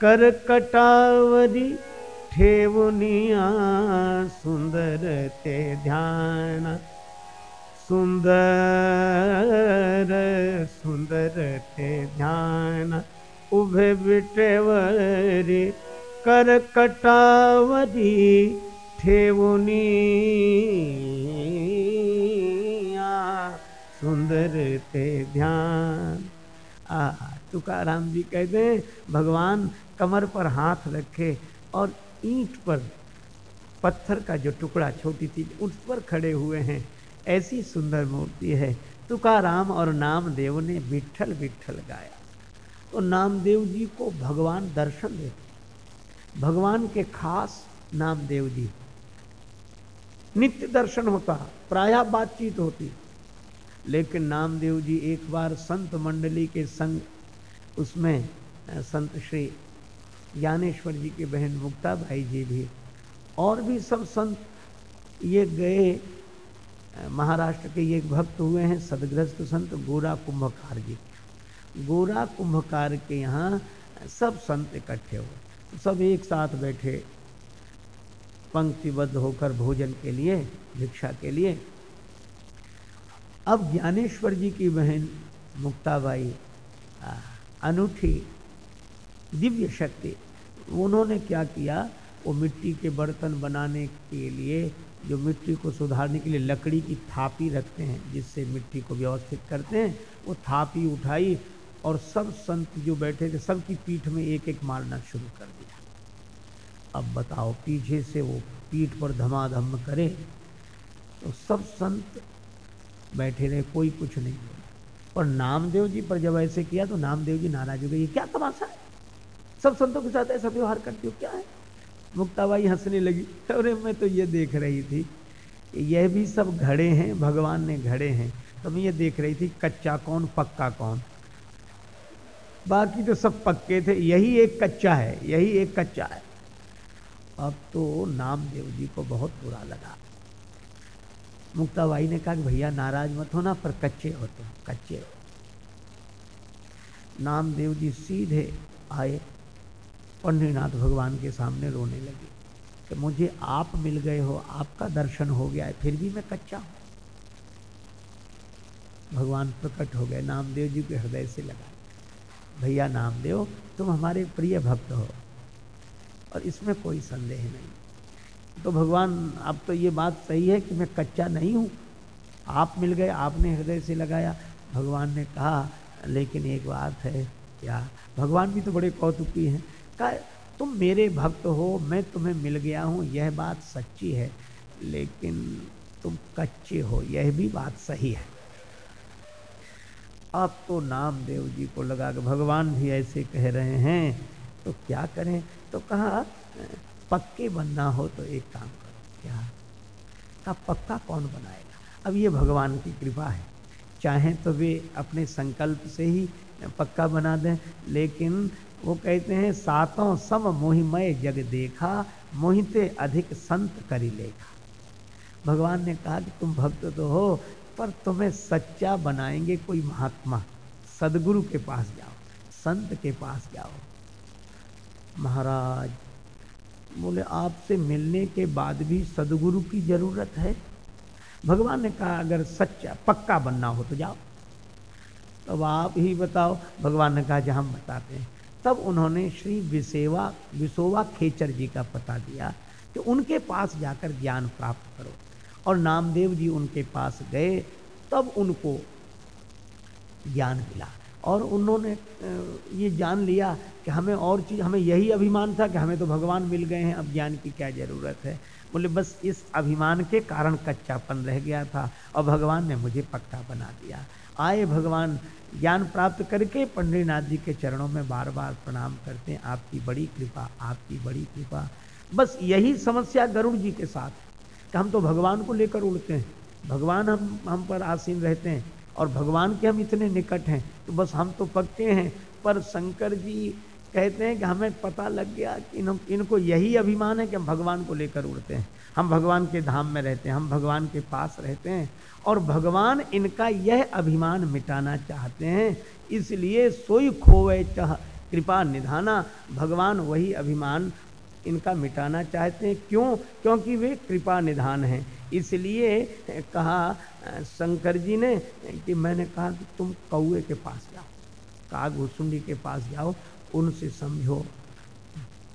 कर कटावरी ठेवनिया सुंदर ते ध्यान। सुंदर सुंदर ते ध्यान। उभे बिटेवरी कर कटावरी ठेवनी सुंदर ते ध्यान। आ, तुकाराम जी कहते हैं, भगवान कमर पर हाथ रखे और ईंट पर पत्थर का जो टुकड़ा छोटी थी, उस पर खड़े हुए हैं। ऐसी सुंदर मूर्ति है। तुकाराम और नामदेव ने विठल विठल गाया। तो नामदेव जी को भगवान दर्शन देते भगवान के खास नामदेव जी। नित्य दर्शन होता, प्राय बातचीत होती। लेकिन नामदेव जी एक बार संत मंडली के संग, उसमें संत श्री ज्ञानेश्वर जी के बहन मुक्ता भाई जी भी, और भी सब संत ये गए महाराष्ट्र के ये भक्त हुए हैं सदग्रस्त संत गोरा कुंभकार जी। गोरा कुंभकार के यहाँ सब संत इकट्ठे हुए, सब एक साथ बैठे, पंक्तिबद्ध होकर भोजन के लिए, भिक्षा के लिए। अब ज्ञानेश्वर जी की बहन मुक्ताबाई अनूठी दिव्य शक्ति। उन्होंने क्या किया? वो मिट्टी के बर्तन बनाने के लिए, जो मिट्टी को सुधारने के लिए लकड़ी की थापी रखते हैं, जिससे मिट्टी को व्यवस्थित करते हैं, वो थापी उठाई और सब संत जो बैठे थे, सबकी पीठ में एक एक मारना शुरू कर दिया। अब बताओ, पीछे से वो पीठ पर धमाधम करे तो सब संत बैठे रहे, कोई कुछ नहीं और नामदेव जी पर जब ऐसे किया तो नामदेव जी नाराज़ हो गए, ये क्या तमाशा है? सब संतों के साथ ऐसा व्यवहार करती हो, क्या है? मुक्ताबाई हंसने लगी, अरे मैं तो ये देख रही थी, यह भी सब घड़े हैं, भगवान ने घड़े हैं तो मैं ये देख रही थी, कच्चा कौन, पक्का कौन? बाकी तो सब पक्के थे, यही एक कच्चा है, यही एक कच्चा है। अब तो नामदेव जी को बहुत बुरा लगा। मुक्ताबाई ने कहा कि भैया नाराज़ मत होना, पर कच्चे हो तुम, कच्चे हो। नामदेव जी सीधे आए पंडरीनाथ भगवान के सामने रोने लगे कि मुझे आप मिल गए हो, आपका दर्शन हो गया है, फिर भी मैं कच्चा हूँ। भगवान प्रकट हो गए, नामदेव जी के हृदय से लगा। भैया नामदेव, तुम हमारे प्रिय भक्त हो और इसमें कोई संदेह नहीं। तो भगवान, अब तो ये बात सही है कि मैं कच्चा नहीं हूँ। आप मिल गए, आपने हृदय से लगाया। भगवान ने कहा, लेकिन एक बात है, क्या? भगवान भी तो बड़े कौतुकी हैं। कहा तुम मेरे भक्त हो, मैं तुम्हें मिल गया हूँ, यह बात सच्ची है, लेकिन तुम कच्चे हो, यह भी बात सही है। अब तो नामदेव जी को लगा कि भगवान भी ऐसे कह रहे हैं तो क्या करें? तो कहा, पक्के बनना हो तो एक काम करो। क्या? कहा, पक्का कौन बनाएगा? अब ये भगवान की कृपा है। चाहें तो वे अपने संकल्प से ही पक्का बना दें, लेकिन वो कहते हैं, सातों सब मोहिमय जग देखा, मोहिते अधिक संत करी लेखा। भगवान ने कहा कि तुम भक्त तो हो, पर तुम्हें सच्चा बनाएँगे कोई महात्मा। सदगुरु के पास जाओ, संत के पास जाओ। महाराज, बोले, आपसे मिलने के बाद भी सदगुरु की ज़रूरत है? भगवान ने कहा, अगर सच्चा, पक्का बनना हो तो जाओ। तब आप ही बताओ। भगवान ने कहा, जहाँ बताते हैं। तब उन्होंने श्री विसेवा, विसोवा खेचर जी का पता दिया कि उनके पास जाकर ज्ञान प्राप्त करो। और नामदेव जी उनके पास गए, तब उनको ज्ञान मिला। और उन्होंने ये जान लिया कि हमें और चीज़, हमें यही अभिमान था कि हमें तो भगवान मिल गए हैं, अब ज्ञान की क्या ज़रूरत है? बोले, बस इस अभिमान के कारण कच्चापन रह गया था और भगवान ने मुझे पक्का बना दिया। आए भगवान ज्ञान प्राप्त करके पंडरीनाथ जी के चरणों में बार बार प्रणाम करते हैं। आपकी बड़ी कृपा आपकी बड़ी कृपा। बस यही समस्या गरुड़ जी के साथ। कि हम तो भगवान को लेकर उड़ते हैं। भगवान हम हम पर आसीन रहते हैं और भगवान के हम इतने निकट हैं। तो बस हम तो पक्के हैं। पर शंकर जी कहते हैं कि हमें पता लग गया कि इन, इनको यही अभिमान है कि हम भगवान को लेकर उड़ते हैं। हम भगवान के धाम में रहते हैं, हम भगवान के पास रहते हैं और भगवान इनका यह अभिमान मिटाना चाहते हैं। इसलिए सोई खोवे चाह, कृपा निधाना, भगवान वही अभिमान इनका मिटाना चाहते हैं। क्यों? क्योंकि वे कृपा निधान हैं। इसलिए कहा, शंकर जी ने कि मैंने कहा कि तुम कौए के पास जाओ, काग भुसुंडी के पास जाओ, उनसे समझो।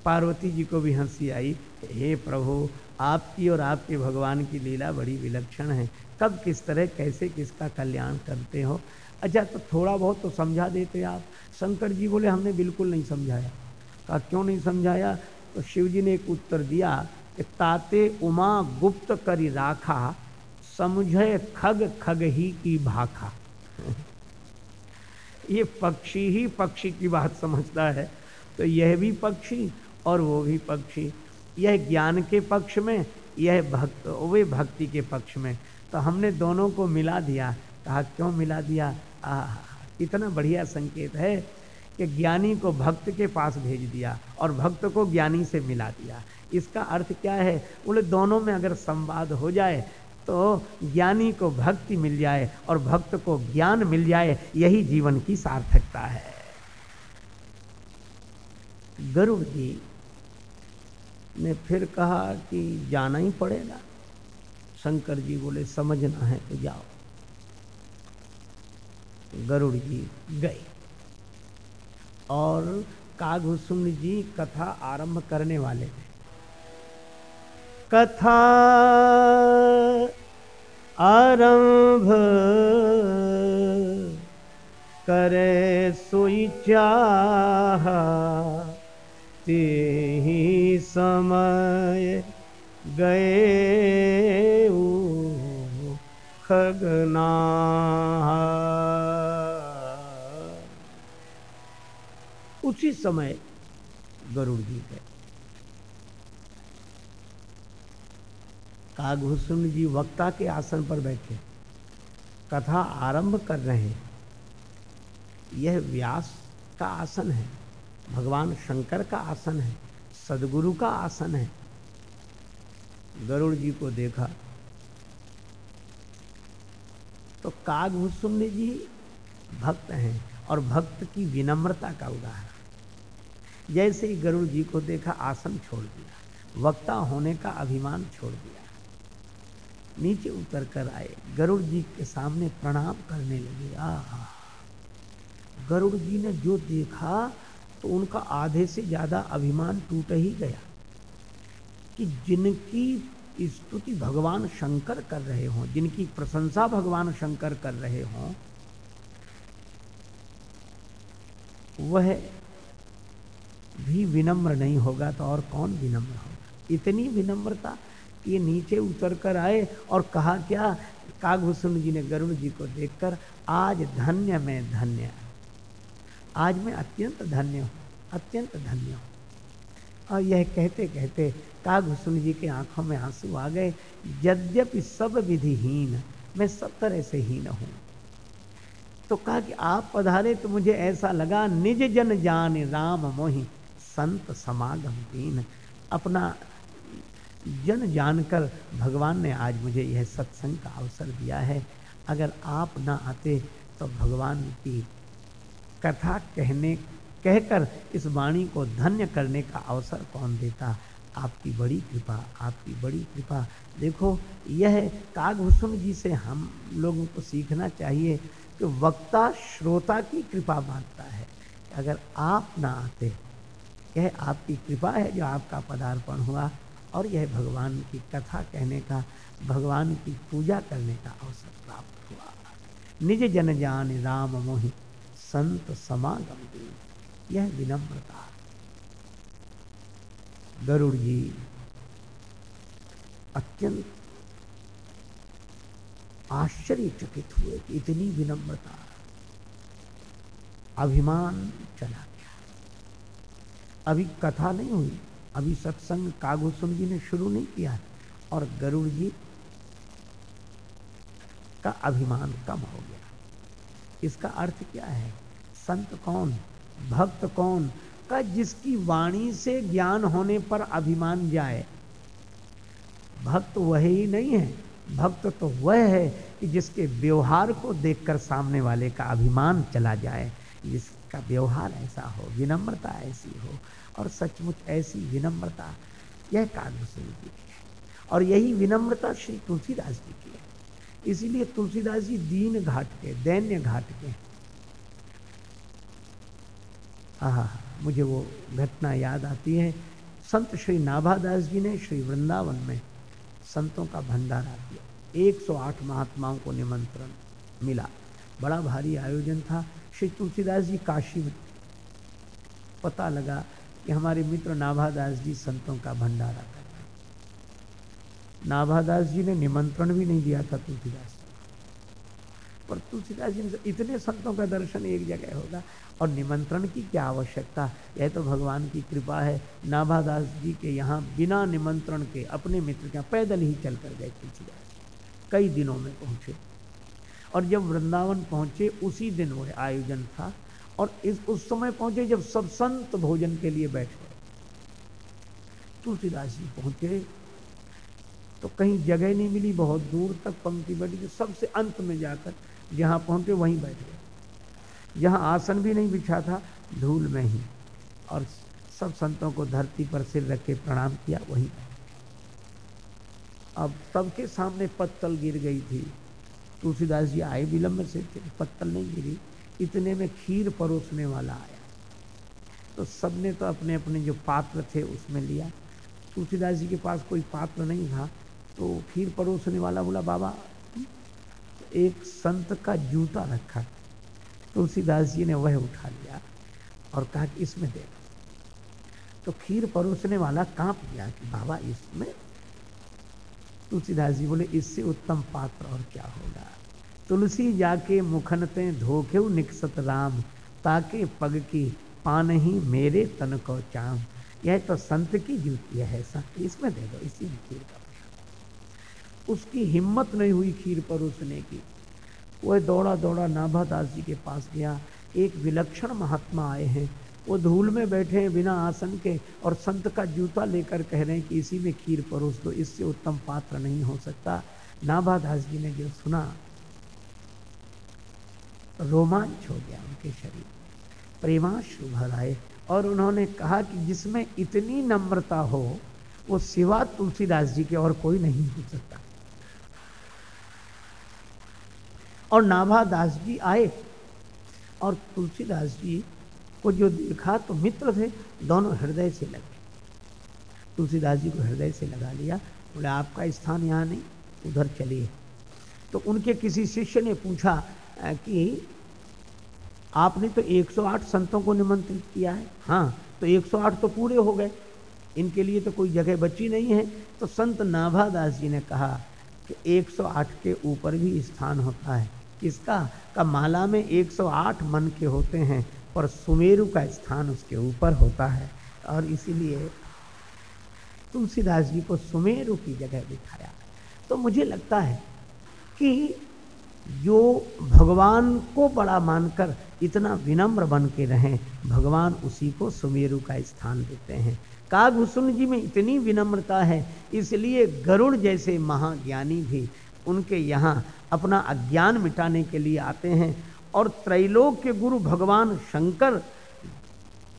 पार्वती जी को भी हँसी आई, हे प्रभु आपकी और आपके भगवान की लीला बड़ी विलक्षण है। कब किस तरह, कैसे किसका कल्याण करते हो? अच्छा तो थोड़ा बहुत तो समझा देते आप। शंकर जी बोले, हमने बिल्कुल नहीं समझाया। कहा, क्यों नहीं समझाया? तो शिव जी ने एक उत्तर दिया कि ताते उमा गुप्त करी राखा, समझे खग खग ही की भाखा। ये पक्षी ही पक्षी की बात समझता है। तो यह भी पक्षी और वो भी पक्षी। यह ज्ञान के पक्ष में, यह भक्त, वे भक्ति के पक्ष में। तो हमने दोनों को मिला दिया। कहा, क्यों मिला दिया? आ, इतना बढ़िया संकेत है कि ज्ञानी को भक्त के पास भेज दिया और भक्त को ज्ञानी से मिला दिया। इसका अर्थ क्या है? बोले दोनों में अगर संवाद हो जाए तो ज्ञानी को भक्ति मिल जाए और भक्त को ज्ञान मिल जाए, यही जीवन की सार्थकता है। गरुड़ जी ने फिर कहा कि जाना ही पड़ेगा। शंकर जी बोले, समझना है तो जाओ। गरुड़ जी गए। और काघुसुम जी कथा आरंभ करने वाले थे कथा आरंभ करे सोई चाह समय गए खगना। उसी समय गरुड़ जी गए। कागभूषण जी वक्ता के आसन पर बैठे। कथा आरंभ कर रहे हैं। यह व्यास का आसन है। भगवान शंकर का आसन है। सदगुरु का आसन है। गरुड़ जी को देखा। तो कागभूषुण्य जी भक्त हैं और भक्त की विनम्रता का उदाहरण। जैसे ही गरुड़ जी को देखा, आसन छोड़ दिया। वक्ता होने का अभिमान छोड़ दिया। नीचे उतर कर आए। गरुड़ जी के सामने प्रणाम करने लगे। आ गरुड़ जी ने जो देखा तो उनका आधे से ज़्यादा अभिमान टूट ही गया कि जिनकी स्तुति भगवान शंकर कर रहे हों, जिनकी प्रशंसा भगवान शंकर कर रहे हों, वह भी विनम्र नहीं होगा तो और कौन विनम्र होगा? इतनी विनम्रता ये नीचे उतर कर आए और कहा, क्या? कागभूषण जी ने गरुड़ जी को देखकर आज धन्य में धन्य आज मैं अत्यंत धन्य हूँ, अत्यंत धन्य हूँ। और यह कहते कहते कागभूषण जी के आँखों में आँसू आ गए। यद्यपि सब विधिहीन, मैं सब तरह से हीन हूँ। तो कहा कि आप पधारे तो मुझे ऐसा लगा, निज जन जान राम मोहि संत समागम दीन। अपना जन जानकर भगवान ने आज मुझे यह सत्संग का अवसर दिया है। अगर आप ना आते तो भगवान की कथा कहने, कहकर इस वाणी को धन्य करने का अवसर कौन देता? आपकी बड़ी कृपा, आपकी बड़ी कृपा। देखो, यह कागभूषण जी से हम लोगों को सीखना चाहिए कि वक्ता, श्रोता की कृपा माँगता है। अगर आप ना आते, यह आपकी कृपा है जो आपका पदार्पण हुआ, और यह भगवान की कथा कहने का, भगवान की पूजा करने का अवसर प्राप्त हुआ। निज जन जान राम मोहि संत समागम दी यह विनम्रता। गरुड़ जी, अत्यंत आश्चर्यचकित हुए कि इतनी विनम्रता। अभिमान चला गया। अभी कथा नहीं हुई, अभी सत्संग कागोसुम जी ने शुरू नहीं किया और गरुड़ जी का अभिमान कम हो गया। इसका अर्थ क्या है? संत कौन? भक्त कौन? का जिसकी वाणी से ज्ञान होने पर अभिमान जाए। भक्त वह ही नहीं है। भक्त तो वह है कि जिसके व्यवहार को देखकर सामने वाले का अभिमान चला जाए। जिसका व्यवहार ऐसा हो, विनम्रता ऐसी हो, और सचमुच ऐसी विनम्रता, यह कागभूषण की है। और यही विनम्रता श्री तुलसीदास जी की है। इसीलिए तुलसीदास जी दीन घाट के, दैन्य घाट के आह, मुझे वो घटना याद आती है। संत श्री नाभादास जी ने श्री वृंदावन में संतों का भंडारा किया। 108 महात्माओं को निमंत्रण मिला। बड़ा भारी आयोजन था। श्री तुलसीदास जी काशी में पता लगा कि हमारे मित्र नाभादास जी संतों का भंडारा कर रहे नाभादास जी ने निमंत्रण भी नहीं दिया था तुलसीदास पर तुलसीदास जी ने इतने संतों का दर्शन एक जगह होगा। और निमंत्रण की क्या आवश्यकता? यह तो भगवान की कृपा है। नाभादास जी के यहाँ बिना निमंत्रण के अपने मित्र के पैदल ही चल कर गए तुलसीदास कई दिनों में पहुँचे। और जब वृंदावन पहुँचे, उसी दिन वह आयोजन था। और इस, उस समय पहुँचे जब सब संत भोजन के लिए बैठ गए। तुलसीदास जी पहुँचे। तो कहीं जगह नहीं मिली, बहुत दूर तक पंक्ति तो सबसे अंत में जाकर जहाँ पहुँचे, वहीं बैठ गए। जहाँ आसन भी नहीं बिछा था, धूल में ही। और सब संतों को धरती पर सिर रख के प्रणाम किया, वहीं अब सबके सामने पत्तल गिर गई थी। तुलसीदास जी आए विलंब से थे पत्तल नहीं गिरी, इतने में खीर परोसने वाला आया। तो सबने तो अपने अपने जो पात्र थे, उसमें लिया। तुलसीदास जी के पास कोई पात्र नहीं था तो खीर परोसने वाला बोला, बाबा एक संत का जूता रखा तुलसीदास जी ने वह उठा लिया और कहा कि इसमें दे तो खीर परोसने वाला काँप गया कि बाबा इसमें। तुलसीदास जी बोले, इससे उत्तम पात्र और क्या होगा? तुलसी जाके मुखनते धोखे निकसत राम, ताके पग की पान ही मेरे तन को चाम। यह तो संत की जूती है संत इसमें दे दो, इसी खीर का उसकी हिम्मत नहीं हुई खीर परोसने की। वह दौड़ा दौड़ा नाभादास जी के पास गया। एक विलक्षण महात्मा आए हैं। वो धूल में बैठे हैं बिना आसन के और संत का जूता लेकर कह रहे हैं कि इसी में खीर परोस दो, इससे उत्तम पात्र नहीं हो सकता। नाभादास जी ने जो सुना, रोमांच हो गया उनके शरीर। प्रेमाश्रु भर आए और उन्होंने कहा कि जिसमें इतनी नम्रता हो, वो सिवा तुलसीदास जी के और कोई नहीं हो सकता। और नाभा दास जी आए और तुलसीदास जी को जो देखा तो मित्र थे, दोनों हृदय से लगे। तुलसीदास जी को हृदय से लगा लिया, बोले, आपका स्थान यहाँ नहीं, उधर चलिए। तो उनके किसी शिष्य ने पूछा कि आपने तो 108 संतों को निमंत्रित किया है? हाँ तो 108 तो पूरे हो गए। इनके लिए तो कोई जगह बची नहीं है। तो संत नाभादास जी ने कहा कि 108 के ऊपर भी स्थान होता है। किसका का माला में 108 मन के होते हैं पर सुमेरु का स्थान उसके ऊपर होता है। और इसीलिए तुलसीदास जी को सुमेरु की जगह दिखाया। तो मुझे लगता है कि जो भगवान को बड़ा मानकर इतना विनम्र बन के रहें, भगवान उसी को सुमेरु का स्थान देते हैं। कागभूषण जी में इतनी विनम्रता है, इसलिए गरुड़ जैसे महाज्ञानी भी उनके यहाँ अपना अज्ञान मिटाने के लिए आते हैं। और त्रैलोक के गुरु भगवान शंकर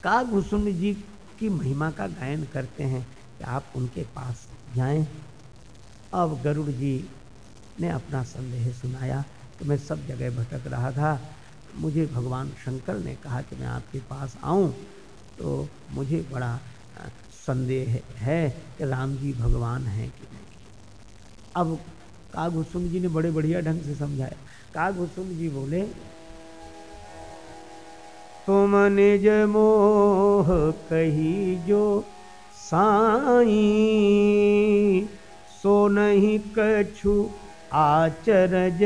कागभूषण जी की महिमा का गायन करते हैं कि आप उनके पास जाएँ। अब गरुड़ जी ने अपना संदेह सुनाया कि मैं सब जगह भटक रहा था। मुझे भगवान शंकर ने कहा कि मैं आपके पास आऊँ तो मुझे बड़ा संदेह है कि राम जी भगवान हैं कि नहीं। अब कागभूषण जी ने बड़े बढ़िया ढंग से समझाया। कागभूषण जी बोले, तुम निज मोह कही जो साई, सो नहीं कछु आचरज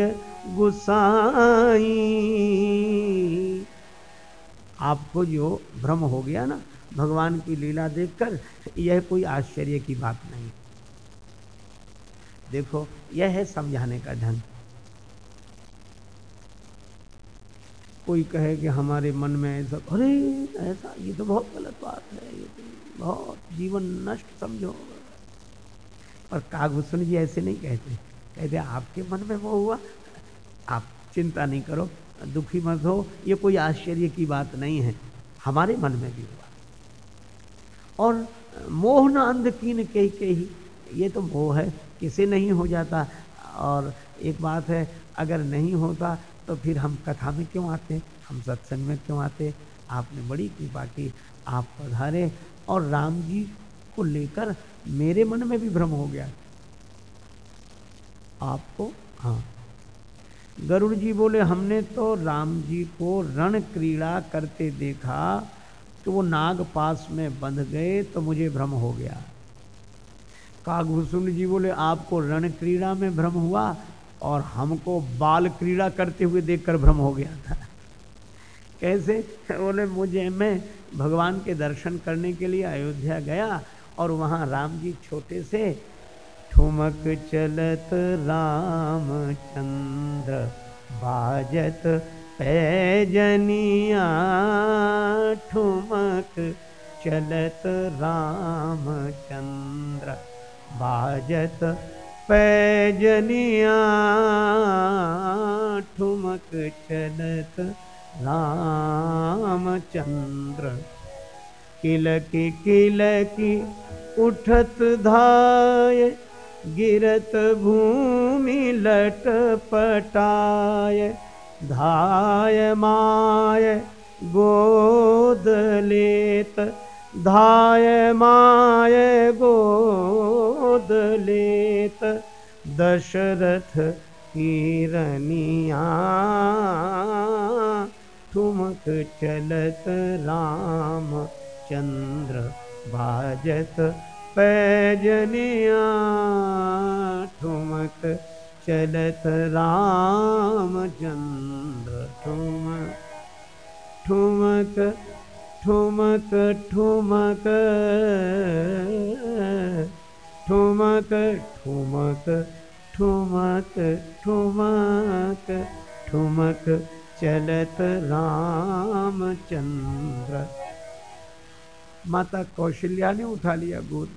गुसाई। आपको जो भ्रम हो गया ना भगवान की लीला देखकर यह कोई आश्चर्य की बात नहीं। देखो, यह है समझाने का ढंग कोई कहे कि हमारे मन में ऐसा, अरे, ऐसा, ये तो बहुत गलत बात है, ये तो बहुत जीवन नष्ट समझो। और कागभूषण जी ऐसे नहीं कहते। कहते, आपके मन में वो हुआ, आप चिंता नहीं करो, दुखी मत हो, ये कोई आश्चर्य की बात नहीं है। हमारे मन में भी हुआ और मोह न अंध कीन के ही। ये तो मोह है, किसे नहीं हो जाता। और एक बात है, अगर नहीं होता तो फिर हम कथा में क्यों आते? हम सत्संग में क्यों आते? आपने बड़ी कृपा की, आप पधारे। और राम जी को लेकर मेरे मन में भी भ्रम हो गया। आपको? हाँ। गरुड़ जी बोले, हमने तो राम जी को रण क्रीड़ा करते देखा। कि वो नाग पास में बंध गए तो मुझे भ्रम हो गया। कागभूषण जी बोले, आपको रण क्रीड़ा में भ्रम हुआ और हमको बाल क्रीड़ा करते हुए देखकर भ्रम हो गया था। कैसे? बोले, मुझे, मैं भगवान के दर्शन करने के लिए अयोध्या गया और वहाँ राम जी छोटे से ठुमक चलत राम चंद्र बाजत पैजनिया ठुमक चलत राम चंद्र बाजत पैजनिया ठुमक चलत रामचंद्र। किलकी किलकी उठत धाय गिरत भूमि लट पटाय धाय माय गोद लेत धाय माय गोद लेत दशरथ ठुमक चलत राम चंद्र बाजत पैजनिया ठुमक चलत राम चंद्र ठुमक ठुमक ठुमक ठुमक ठुमक ठुमक ठुमक ठुमक ठुमक, चलत रामचंद्र माता कौशल्या ने उठा लिया गोद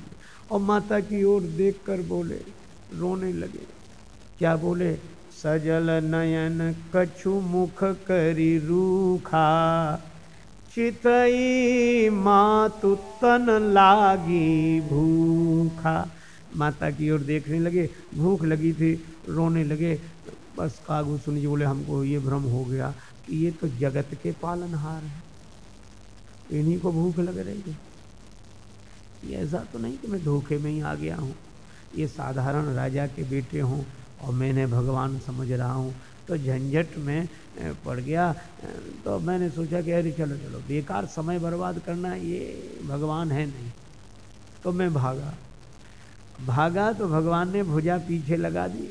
और माता की ओर देखकर बोले, रोने लगे। क्या बोले? सजल नयन कछु मुख करी रूखा। चितई मातु तन लागी भूखा। माता की ओर देखने लगे, भूख लगी थी, रोने लगे। बस कागू सुन जी बोले, हमको ये भ्रम हो गया कि ये तो जगत के पालनहार है। इन्हीं को भूख लग रही है। ये ऐसा तो नहीं कि मैं धोखे में ही आ गया हूँ। ये साधारण राजा के बेटे हों और मैंने भगवान समझ रहा हूँ। तो झंझट में पड़ गया। तो मैंने सोचा कि अरे चलो चलो, बेकार समय बर्बाद करना, ये भगवान है नहीं। तो मैं भागा। भागा तो भगवान ने भुजा पीछे लगा दी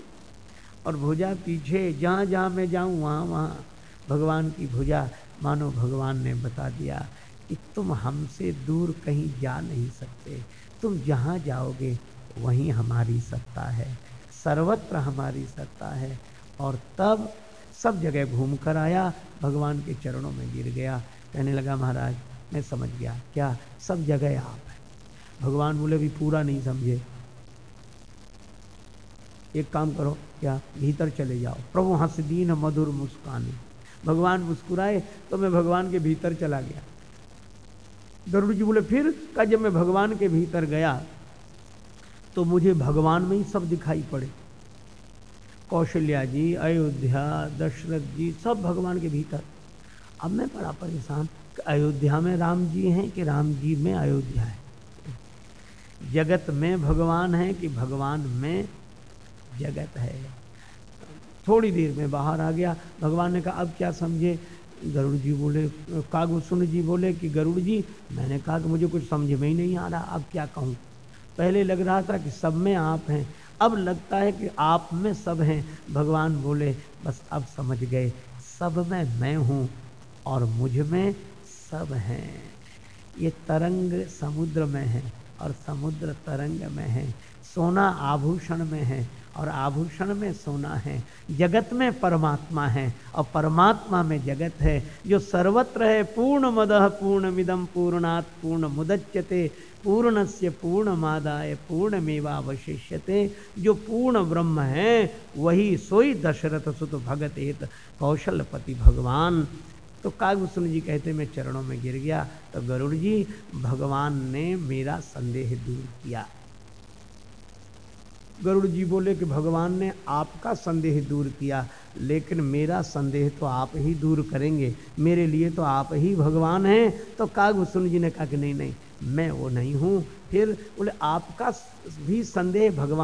और भुजा पीछे जहाँ जहाँ मैं जाऊँ, वहाँ वहाँ भगवान की भुजा, मानो भगवान ने बता दिया कि तुम हमसे दूर कहीं जा नहीं सकते। तुम जहाँ जाओगे, वहीं हमारी सत्ता है। सर्वत्र हमारी सत्ता है। और तब सब जगह घूम कर आया, भगवान के चरणों में गिर गया। कहने लगा, महाराज, मैं समझ गया, क्या सब जगह आप है? भगवान बोले भी पूरा नहीं समझे। एक काम करो, क्या भीतर चले जाओ। प्रभु हंस दीन, मधुर, मुस्कानी। भगवान मुस्कुराए तो मैं भगवान के भीतर चला गया। गरुड़ जी बोले, फिर का जब मैं भगवान के भीतर गया? तो मुझे भगवान में ही सब दिखाई पड़े। कौशल्या जी, अयोध्या, दशरथ जी, सब भगवान के भीतर। अब मैं बड़ा परेशान अयोध्या में राम जी हैं कि राम जी में अयोध्या है? जगत में भगवान है कि भगवान में जगत है? थोड़ी देर में बाहर आ गया। भगवान ने कहा, अब क्या समझे? गरुड़ जी बोले, कागुसुन जी बोले कि गरुड़ जी, मैंने कहा कि मुझे कुछ समझ में ही नहीं आ रहा। अब क्या कहूँ? पहले लग रहा था कि सब में आप हैं। अब लगता है कि आप में सब हैं। भगवान बोले, बस अब समझ गए, सब में मैं हूँ और मुझमें सब हैं। ये तरंग समुद्र में है और समुद्र तरंग में है। सोना आभूषण में है और आभूषण में सोना है। जगत में परमात्मा है और परमात्मा में जगत है। जो सर्वत्र है, पूर्ण मद पूर्ण मिदम पूर्णात् पूर्ण मुदच्यते पूर्ण से पूर्ण मादाय पूर्ण मेवावशिष्यते जो पूर्ण ब्रह्म है, वही सोई दशरथ सुत भगत एत कौशलपति भगवान। तो कागभूषण जी कहते, मैं चरणों में गिर गया। तो गरुड़ जी, भगवान ने मेरा संदेह दूर किया। गरुड़ जी बोले कि भगवान ने आपका संदेह दूर किया, लेकिन मेरा संदेह तो आप ही दूर करेंगे। मेरे लिए तो आप ही भगवान हैं। तो कागभूषण जी ने कहा कि नहीं नहीं मैं वो नहीं हूँ। फिर बोले आपका भी संदेह भगवान